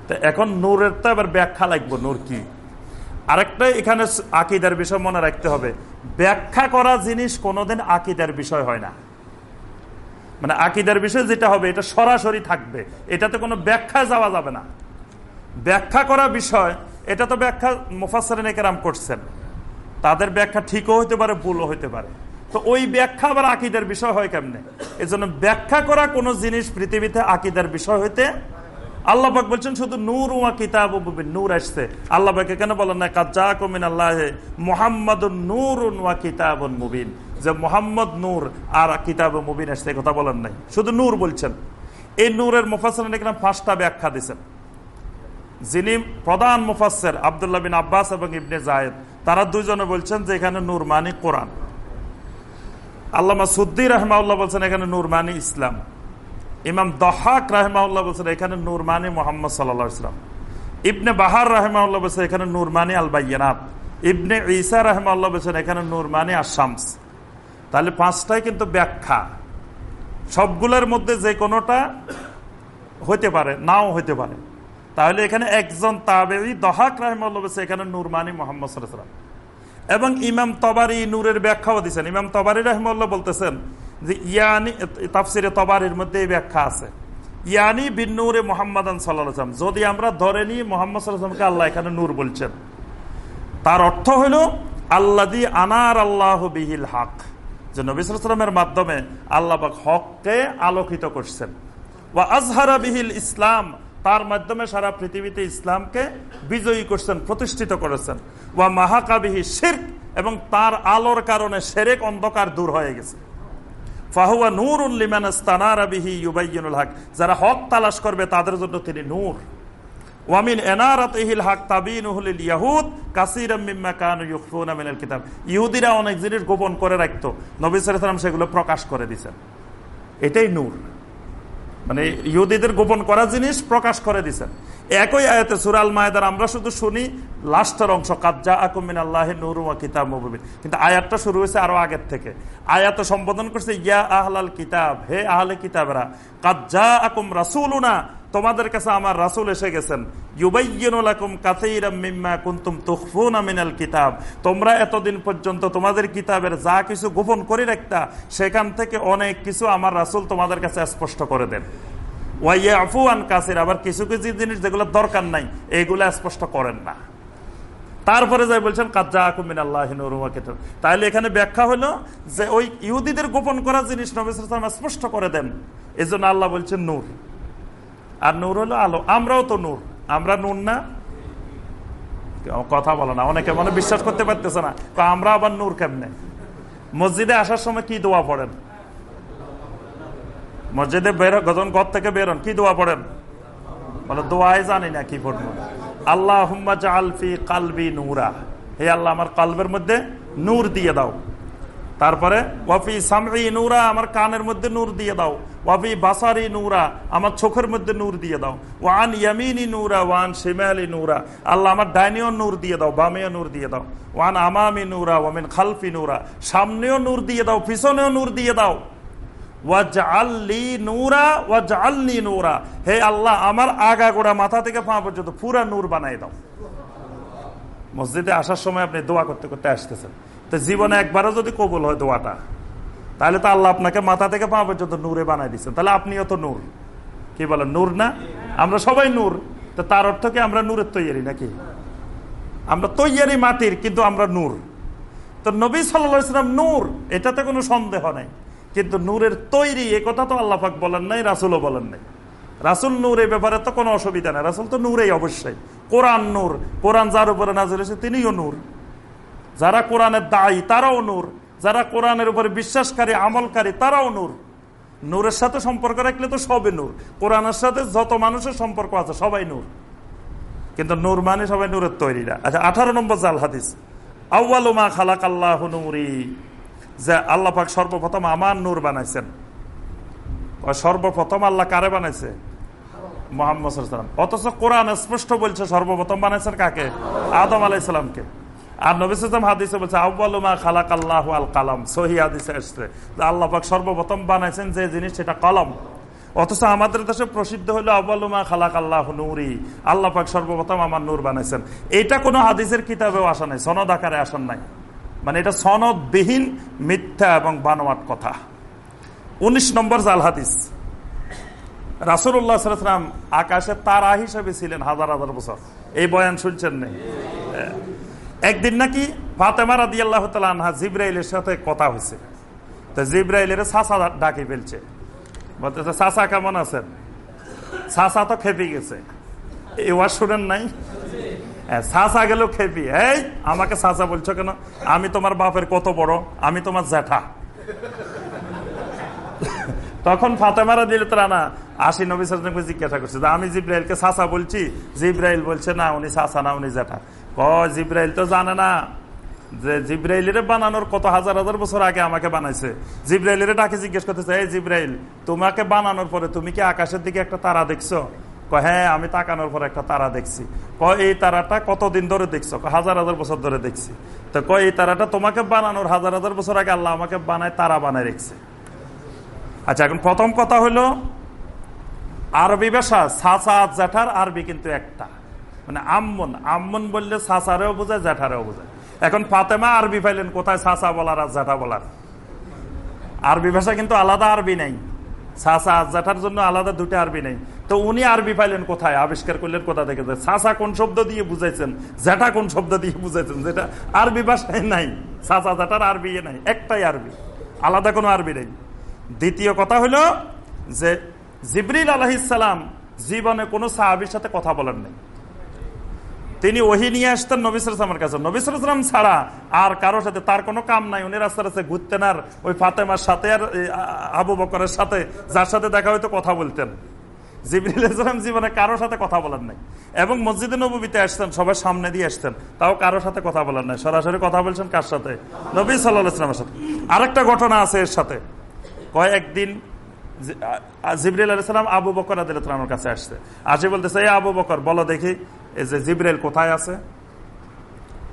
তো এখন নূরের তো এবার ব্যাখ্যা লাগবো, নূর কি? আরেকটা এখানে আকিদার বিষয় মনে রাখতে হবে। ব্যাখ্যা করা জিনিস কোনোদিন আকিদার বিষয় হয় না। মানে আকিদার বিষয় যেটা হবে, এটা সরাসরি থাকবে। এটাতে কোনো ব্যাখ্যা যাওয়া যাবে না। ব্যাখ্যা করা বিষয়, এটা তো ব্যাখ্যা মুফাসরিন একরাম করছেন। তাদের ব্যাখ্যা ঠিকও হইতে পারে, ভুলও হইতে পারে। তো ওই ব্যাখ্যা আবার আকিদের বিষয় হয় কেমনে? এই জন্য ব্যাখ্যা করা কোনো জিনিস পৃথিবীতে আকিদার বিষয় হইতে আল্লাহবাক বলছেন, শুধু নূর উমা কিতাব নূর আসছে। আল্লাহবাক কেন বলেন না কাজা আল্লাহ মোহাম্মদ নূর ওয়া কিতাব মুবিন যে মোহাম্মদ নূর আর কিতাব মুবিন আসছে কথা বলেন নাই। শুধু নূর বলছেন। এই নূরের মুফাসের এখানে পাঁচটা ব্যাখ্যা দিচ্ছেন যিনি প্রধান মুফাসের আবদুল্লাহ বিন আব্বাস এবং ইবনে জায়েদ, তারা দুইজনে বলছেন যে এখানে নূর মানি কোরআন। আল্লামা সুদ্দি রহমাউল্লাহ বলছেন এখানে নূর মানি ইসলাম। ইমাম দহাক রাহমাউল্লাহ বলছেন এখানে নূর মানি মোহাম্মদ সাল্লা ইসলাম ইবনে বাহার রাহমাউল্লাহ বলছেন এখানে নূর মানি আল ইবনে ঈসা রাহমাউল্লাহ বলছেন এখানে নূর মানি আসামস তাহলে পাঁচটাই কিন্তু ব্যাখ্যা। সবগুলোর মধ্যে যে কোনোটা হইতে পারে, নাও হইতে পারে। তাহলে এখানে একজন তাবেই দহাক রাহমাল্লাহ বলছে, এখানে নুরমানি মোহাম্মদ সাল্লাম এবং ইমাম তবারি নূরের ব্যাখ্যাও দিচ্ছেন ইমাম তবারি রহমাল্লাহ বলতেছেন যে, ইয়ানি, তাফসিরে তবারির মধ্যে এই ব্যাখ্যা আছে। ইয়ানি বিন নূরে মোহাম্মদ সাল্লাম যদি আমরা ধরে নিই, মোহাম্মদ সাল্লামকে আল্লাহ এখানে নূর বলছেন। তার অর্থ হইল আল্লাদি আনার আল্লাহ বিহিল হক। যে নবিসামের মাধ্যমে আল্লাহ হককে আলোকিত করছেন। ও আজহারা বিহিল ইসলাম, তার মাধ্যমে সারা পৃথিবীতে ইসলামকে বিজয়ী করছেন, প্রতিষ্ঠিত করেছেন। ওয়া মাহাকাবিহি শির্ক, এবং তার আলোর কারণে সেরেক অন্ধকার দূর হয়ে গেছে। ফাহুয়া নূর উল্লিমানাস্তানারাবিহি ইউবাইনুল হক, যারা হক তালাশ করবে তাদের জন্য তিনি নূর। ওয়ামিন হক ইয়াহুদ কাসিরাম মিম্মা কানু ইউখফুনা মিনাল কিতাব ইহুদিরা অনেক জিনিস গোপন করে সেগুলো প্রকাশ করে এটাই মানে ইহুদিদের গোপন করা জিনিস প্রকাশ করে একই আয়াতে সুরাল মায়েদার আমরা শুধু শুনি লাস্টের অংশ কাজা আকুমিন আল্লাহ নুর কিতাব মুবিন। কিন্তু আয়াতটা শুরু হয়েছে আরও আগের থেকে। আয়াত সম্বোধন করছে, ইয়া আহলাল কিতাব, হে আহলে কিতাবরা কাজা আকুম রাসুলুনা তোমাদের কাছে আমার রাসুল এসে গেছেন। কিতাব। তোমরা এতদিন পর্যন্ত তোমাদের কিতাবের যা কিছু গোপন করে রাখতা, সেখান থেকে অনেক কিছু আমার তোমাদের কাছে স্পষ্ট করে দেন। কাসির, আবার কিছু কিছু জিনিস যেগুলো দরকার নাই এইগুলো স্পষ্ট করেন না। তারপরে যাই বলছেন কাজা তাহলে এখানে ব্যাখ্যা হলো যে ওই ইহুদিদের গোপন করা জিনিস নবিসাম স্পষ্ট করে দেন। এই জন্য আল্লাহ বলছেন, নূর। আর নূর হলো আলো। আমরাও তো নূর। আমরা নূর না? কথা বলো না। অনেকে মনে বিশ্বাস করতে পারতেছে না। আমরা আবার নূর কেমনে? মসজিদে আসার সময় কি দোয়া পড়েন? মসজিদে বের গজন ঘর থেকে বেরোন কি দোয়া পড়েন? বলে, দোয়াই জানি না কি পড়ব। আল্লাহ আলফি কালবি নূরা। হে আল্লাহ, আমার কালবের মধ্যে নূর দিয়ে দাও। তারপরে, ওয়াফি সামরি নূরা, আমার কানের মধ্যে নূর দিয়ে দাও। ওয়াফি বাসারি নূরা, আমার চোখের মধ্যে নূর দিয়ে দাও। ওয়ান ইয়ামিনি নূরা, ওয়ান শিমালি নূরা, আল্লাহ আমার ডাইনিও নূর দিয়ে দাও, বামেও নূর দিয়ে দাও। ওয়ান আমামি নূরা ওয়ামিন খালফি নূরা, সামনেও নূর দিয়ে দাও, পিছনেও নূর দিয়ে দাও। হে আল্লাহ, আমার আগা গোড়া মাথা থেকে পর্যন্ত পুরা দাও। মসজিদে আসার সময় আপনি দোয়া করতে করতে আসতেছেন। তো জীবনে একবারও যদি কবুল হয় দোয়াটা, তাহলে তো আল্লাহ আপনাকে মাথা থেকে পা পর্যন্ত নূরে বানাই দিচ্ছেন তাহলে আপনিও তো নূর। কি বলেন, নূর না? আমরা সবাই নূর। তো তার অর্থ কি আমরা নূরের তৈরি নাকি? আমরা তৈয়ারি মাটির, কিন্তু আমরা নূর। তো নবী সাল্লাম নূর, এটাতে কোনো সন্দেহ নাই। কিন্তু নূরের তৈরি, এ কথা তো আল্লাহাক বলেন নাই, রাসুলও বলেন নাই। রাসুল নূর এ ব্যাপারে তো কোনো অসুবিধা নেই। রাসুল তো নূরেই অবশ্যই। কোরআন নূর। কোরআন যার উপরে হয়েছে তিনিও নূর। যারা কোরআনের দায়ী, তারাও নূর। যারা কোরআনের উপরে বিশ্বাসকারী, আমলকারী, তারাও নূর। নূরের সাথে সম্পর্ক রাখলে তো সবে নূর। কোরআনের সাথে যত মানুষের সম্পর্ক আছে, সবাই নূর। কিন্তু নূর মানে সবাই নূরের তৈরিরা। আচ্ছা আঠারো নম্বর জাল হাদিস। আউ্বালুমা খালাক আল্লাহ নুরি। যে আল্লাহ পাক সর্বপ্রথম আমার নূর বানাইছেন। সর্বপ্রথম আল্লাহ কারে বানাইছে? মোহাম্মদ অথচ কোরআন স্পষ্ট বলছে সর্বপ্রথম বানাইছেন কাকে? আদম আলাইসালামকে আর নবিসাম হাদিসে বলছে আব্বালুমা খালাক আল্লাহ আল কালাম। সহি হাদিসে এসছে। আল্লাহ পাক সর্বপ্রথম বানাইছেন যে জিনিস সেটা কলম। অথচ আমাদের দেশে প্রসিদ্ধ হলো আব্বালুমা খালাক আল্লাহ নুরি। আল্লাহ পাক সর্বপ্রথম আমার নূর বানাইছেন। এটা কোনো হাদিসের কিতাবেও আসা নাই, সনদ আকারে আসান নাই। মানে এটা সনদবিহীন মিথ্যা এবং বানোয়াট কথা। উনিশ নম্বর জাল হাদিস। রাসুল্লাহাম আকাশে তারা হিসেবে ছিলেন হাজার হাজার বছর। এই বয়ান শুনছেন নেই একদিন নাকি ফাতেমা রাদি আল্লাহ তালহা জিব্রাইলের সাথে কথা হয়েছে। তো জিব্রাইলের সাসা ডাকে ফেলছে। বলতেছে সাসা কেমন আছেন? সাসা তো খেপে গেছে। এই ওয়াজ শুনেন নাই? সাসা গেল খেপি। এই, আমাকে সাসা বলছো কেন? আমি তোমার বাপের কত বড়? আমি তোমার জ্যাঠা। তখন ফাতেমারা দিল, তারা না আশি নবী সালামকে জিজ্ঞাসা করছে। আমি জিব্রাইলকে সাসা বলছি। জিব্রাইল বলছে, না, উনি সাসা না, উনি জ্যাঠা ক জিব্রাইল তো জানে না যে জিব্রাইলের বানানোর কত হাজার হাজার বছর আগে আমাকে বানাইছে। জিব্রাইলের ডাকে জিজ্ঞেস করতেছে, এই জিব্রাইল, তোমাকে বানানোর পরে তুমি কি আকাশের দিকে একটা তারা দেখছ? হ্যাঁ আমি তাকানোর পর একটা তারা দেখছি। ক এই তারাটা কতদিন ধরে দেখছ? হাজার হাজার বছর ধরে দেখছি। তো ক এই তারাটা তোমাকে বানানোর হাজার হাজার বছর আগে আল্লাহ আমাকে বানায়, তারা বানায় রেখছে। আচ্ছা এখন প্রথম কথা হলো, আরবি ভাষা সাসা জ্যাঠার আরবি কিন্তু একটা। মানে আম্মন আম্মন বললে সাসারেও বোঝায়, জ্যাঠারেও বোঝায়। এখন ফাতেমা আরবি পাইলেন, কোথায় সাসা বলার আর জ্যাঠা বলার? আরবি ভাষা কিন্তু আলাদা আরবি নেই। সাসা জ্যাঠার জন্য আলাদা দুটো আরবি নেই। তো উনি আরবি পাইলেন কোথায়? আবিষ্কার করলেন কোথা থেকে? সাসা কোন শব্দ দিয়ে বুঝাইছেন, জ্যাঠা কোন শব্দ দিয়ে বুঝাইছেন, যেটা আরবি ভাষায় নাই। সাসা, জ্যাঠার আরবি নাই, একটাই আরবি। আলাদা কোনো আরবি নেই। দ্বিতীয় কথা হলো যে জিবরিল আলহিসাম জীবনে কোনো সাহাবির সাথে কথা বলেন নাই। তিনি ওহি নিয়ে আসতেন নবিসামের কাছে। নবিসাম ছাড়া আর কারোর সাথে তার কোনো কাম নাই। উনি রাস্তা রাস্তায় ঘুরতেন আর ওই ফাতেমার সাথে আর আবু বকরের সাথে যার সাথে দেখা হয়তো কথা বলতেন। জিবরিল জীবনে কারোর সাথে কথা বলেন নাই। এবং মসজিদে নবীতে আসতেন সবাই সামনে দিয়ে আসতেন। তাও কারোর সাথে কথা বলেন নাই। সরাসরি কথা বলছেন কার সাথে? নবী সাল্লাহামের সাথে। আরেকটা ঘটনা আছে এর সাথে। কয়েকদিন জিবরিল আলাইসালাম আবু বকর আদিলামের কাছে আসছে। আসে বলতেছে এই আবু বকর, বলো দেখি এই যে জিবরেল কোথায় আছে?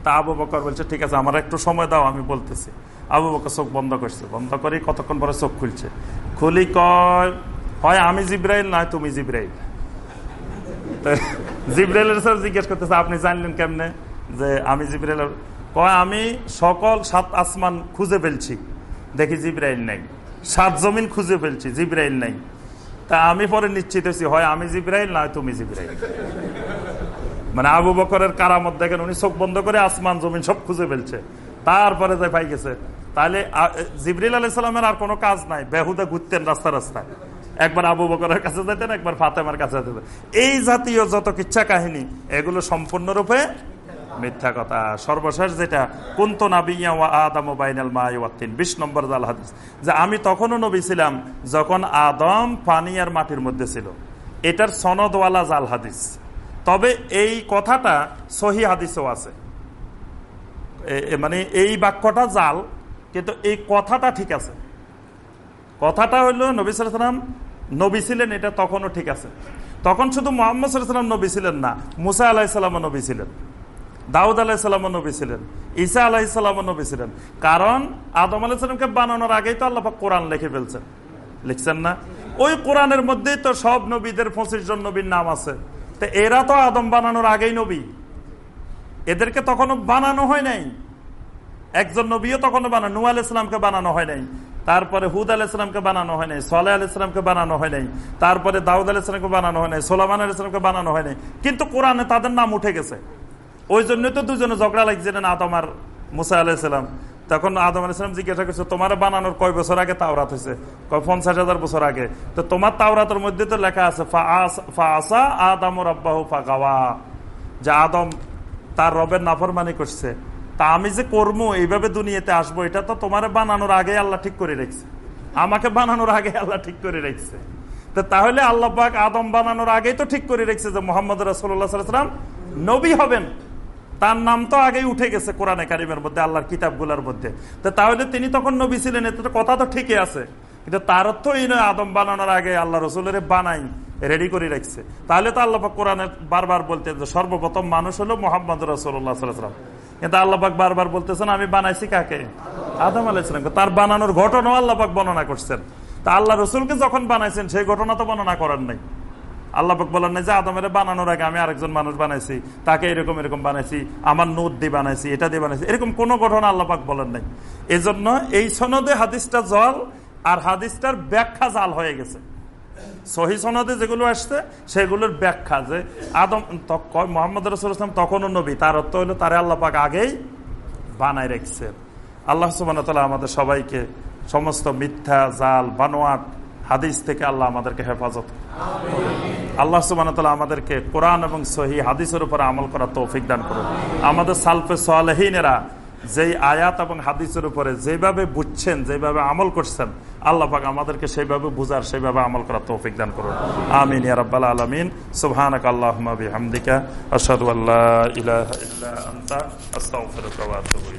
তা আবু বকর বলছে, ঠিক আছে, আমার একটু সময় দাও, আমি বলতেছি। আবু বকর চোখ বন্ধ করছে। বন্ধ করে কতক্ষণ পরে চোখ খুলছে। খুলি কয়, হয় আমি জিব্রাইল, নয় তুমি জিব্রাইল। জিব্রাইলের স্যার জিজ্ঞেস করতেছে, আপনি জানলেন কেমনে যে আমি জিব্রাইল? কয়, আমি সকল সাত আসমান খুঁজে ফেলছি, দেখি জিব্রাইল নাই। সাত জমিন খুঁজে ফেলছি, জিব্রাইল নাই। তা আমি পরে নিশ্চিত হয়েছি, হয় আমি জিব্রাইল নয় তুমি জিব্রাইল। মানে আবু বকরের কারামত দেখেন, উনি চোখ বন্ধ করে আসমান, জমিন সব খুঁজে ফেলছে। তারপরে যে পাই গেছে। তাহলে জিবরিল আলাইসালামের আর কোনো কাজ নাই। বেহুদা ঘুরতেন রাস্তা রাস্তায়। একবার আবু বকরের কাছে যেতেন, একবার ফাতেমার কাছে যেতেন। এই জাতীয় যত কিচ্ছা কাহিনী, এগুলো সম্পূর্ণরূপে মিথ্যা কথা। সর্বশেষ যেটা, কুন্ত নাবিয়াতিন বিশ নম্বর জাল হাদিস। যে আমি তখনও নবী ছিলাম, যখন আদম পানি আর মাটির মধ্যে ছিল। এটার সনদওয়ালা জাল হাদিস। তবে এই কথাটা সহি হাদিসও আছে। মানে এই বাক্যটা জাল, কিন্তু এই কথাটা ঠিক আছে। কথাটা হইল নবী সালাম নবী ছিলেন, এটা তখনও ঠিক আছে। তখন শুধু মোহাম্মদ সাল্লাম নবী ছিলেন না, মুসা আলাহিসাল্লামও নবী ছিলেন। দাউদ আলাহিসাল্লামও নবী ছিলেন, ঈসা আলাহিসাল্লামও নবী ছিলেন। কারণ আদম আলাহিসাল্লামকে বানানোর আগেই তো আল্লাহ কোরআন লিখে ফেলছেন। লিখছেন না? ওই কোরআনের মধ্যেই তো সব নবীদের পঁচিশ জন নবীর নাম আছে। তো এরা তো আদম বানানোর আগেই নবী। এদেরকে তখনও বানানো হয় নাই। একজন নবীও তখনও বানানো নু আল ইসলামকে বানানো হয় নাই। তারপরে হুদ আল ইসলামকে বানানো হয় নাই। সোলে আল ইসলামকে বানানো হয় নাই। তারপরে দাউদ আল ইসলামকে বানানো হয় নাই। সোলামান আল ইসলামকে বানানো হয় নাই। কিন্তু কোরআনে তাদের নাম উঠে গেছে। ওই জন্য তো দুজনে ঝগড়া লাগছিলেন আদম আর মুসা আলাহিসাম তখন আদম আলাইসালাম জিজ্ঞাসা করছে, তোমার বানানোর কয় বছর আগে তাওরাত হয়েছে? কয়, পঞ্চাশ হাজার বছর আগে। তো তোমার তাওরাতের মধ্যে তো লেখা আছে, ফা আদম ফা গাওয়া যে আদম তার রবের নাফরমানি করছে। তা আমি যে কর্ম এইভাবে দুনিয়াতে আসব, এটা তো তোমার বানানোর আগে আল্লাহ ঠিক করে রেখেছে। আমাকে বানানোর আগে আল্লাহ ঠিক করে রেখেছে। তো তাহলে আল্লাহ আদম বানানোর আগেই তো ঠিক করে রেখেছে যে মোহাম্মদ রাসুল্লাহাম নবী হবেন। তার নাম তো আগেই উঠে গেছে কোরআনে কারিমের মধ্যে, আল্লাহর কিতাবগুলোর মধ্যে। তো তাহলে তিনি তখন নবী ছিলেন, এতে কথা তো ঠিকই আছে। কিন্তু তার অর্থ এই নয়, আদম বানানোর আগে আল্লাহ রসুলের বানাই রেডি করে রাখছে। তাহলে তো আল্লাহ কোরআনে বারবার বলতেন যে সর্বপ্রথম মানুষ হলো মোহাম্মদ রসুল্লাহ সাল্লাম কিন্তু আল্লাপাক বারবার বলতেছেন, আমি বানাইছি কাকে? আদম আলাইসালাম তার বানানোর ঘটনাও আল্লাপাক বর্ণনা করছেন। তা আল্লাহ রসুলকে যখন বানাইছেন, সেই ঘটনা তো বর্ণনা করার নাই। আল্লাপাক বলেন নাই যে আদমের বানানোর আগে আমি আরেকজন মানুষ বানাইছি, তাকে এরকম এরকম বানাইছি, আমার নোট দিয়ে বানাইছি, এটা দিয়ে বানাইছি, এরকম কোনো ঘটনা আল্লাপাক বলেন নাই। এজন্য এই সনদে হাদিসটা জল আর হাদিসটার ব্যাখ্যা জাল হয়ে গেছে। সহি সনদে যেগুলো আসছে, সেগুলোর ব্যাখ্যা যে আদম মোহাম্মদ রসুল ইসলাম তখনও নবী, তার অর্থ হলো তারে আল্লাহ পাক আগেই বানাই রেখেছেন। আল্লাহ সুবান আমাদের সবাইকে সমস্ত মিথ্যা, জাল, বানোয়াট হাদিস থেকে আল্লাহ আমাদেরকে হেফাজত। আল্লাহ সুবান আমাদেরকে কোরআন এবং সহি হাদিসের উপরে আমল করার তৌফিক দান করুন। আমাদের সালফে সালহীনেরা যেই আয়াত এবং হাদিসের উপরে যেভাবে বুঝছেন, যেভাবে আমল করছেন, আল্লাহ পাক আমাদেরকে সেইভাবে বুঝার, সেইভাবে আমল করার তৌফিক দান করুন। আমিন ইয়ারাব্বাল আলমিন। সুবহানাক আল্লাহ ওয়া আতুবু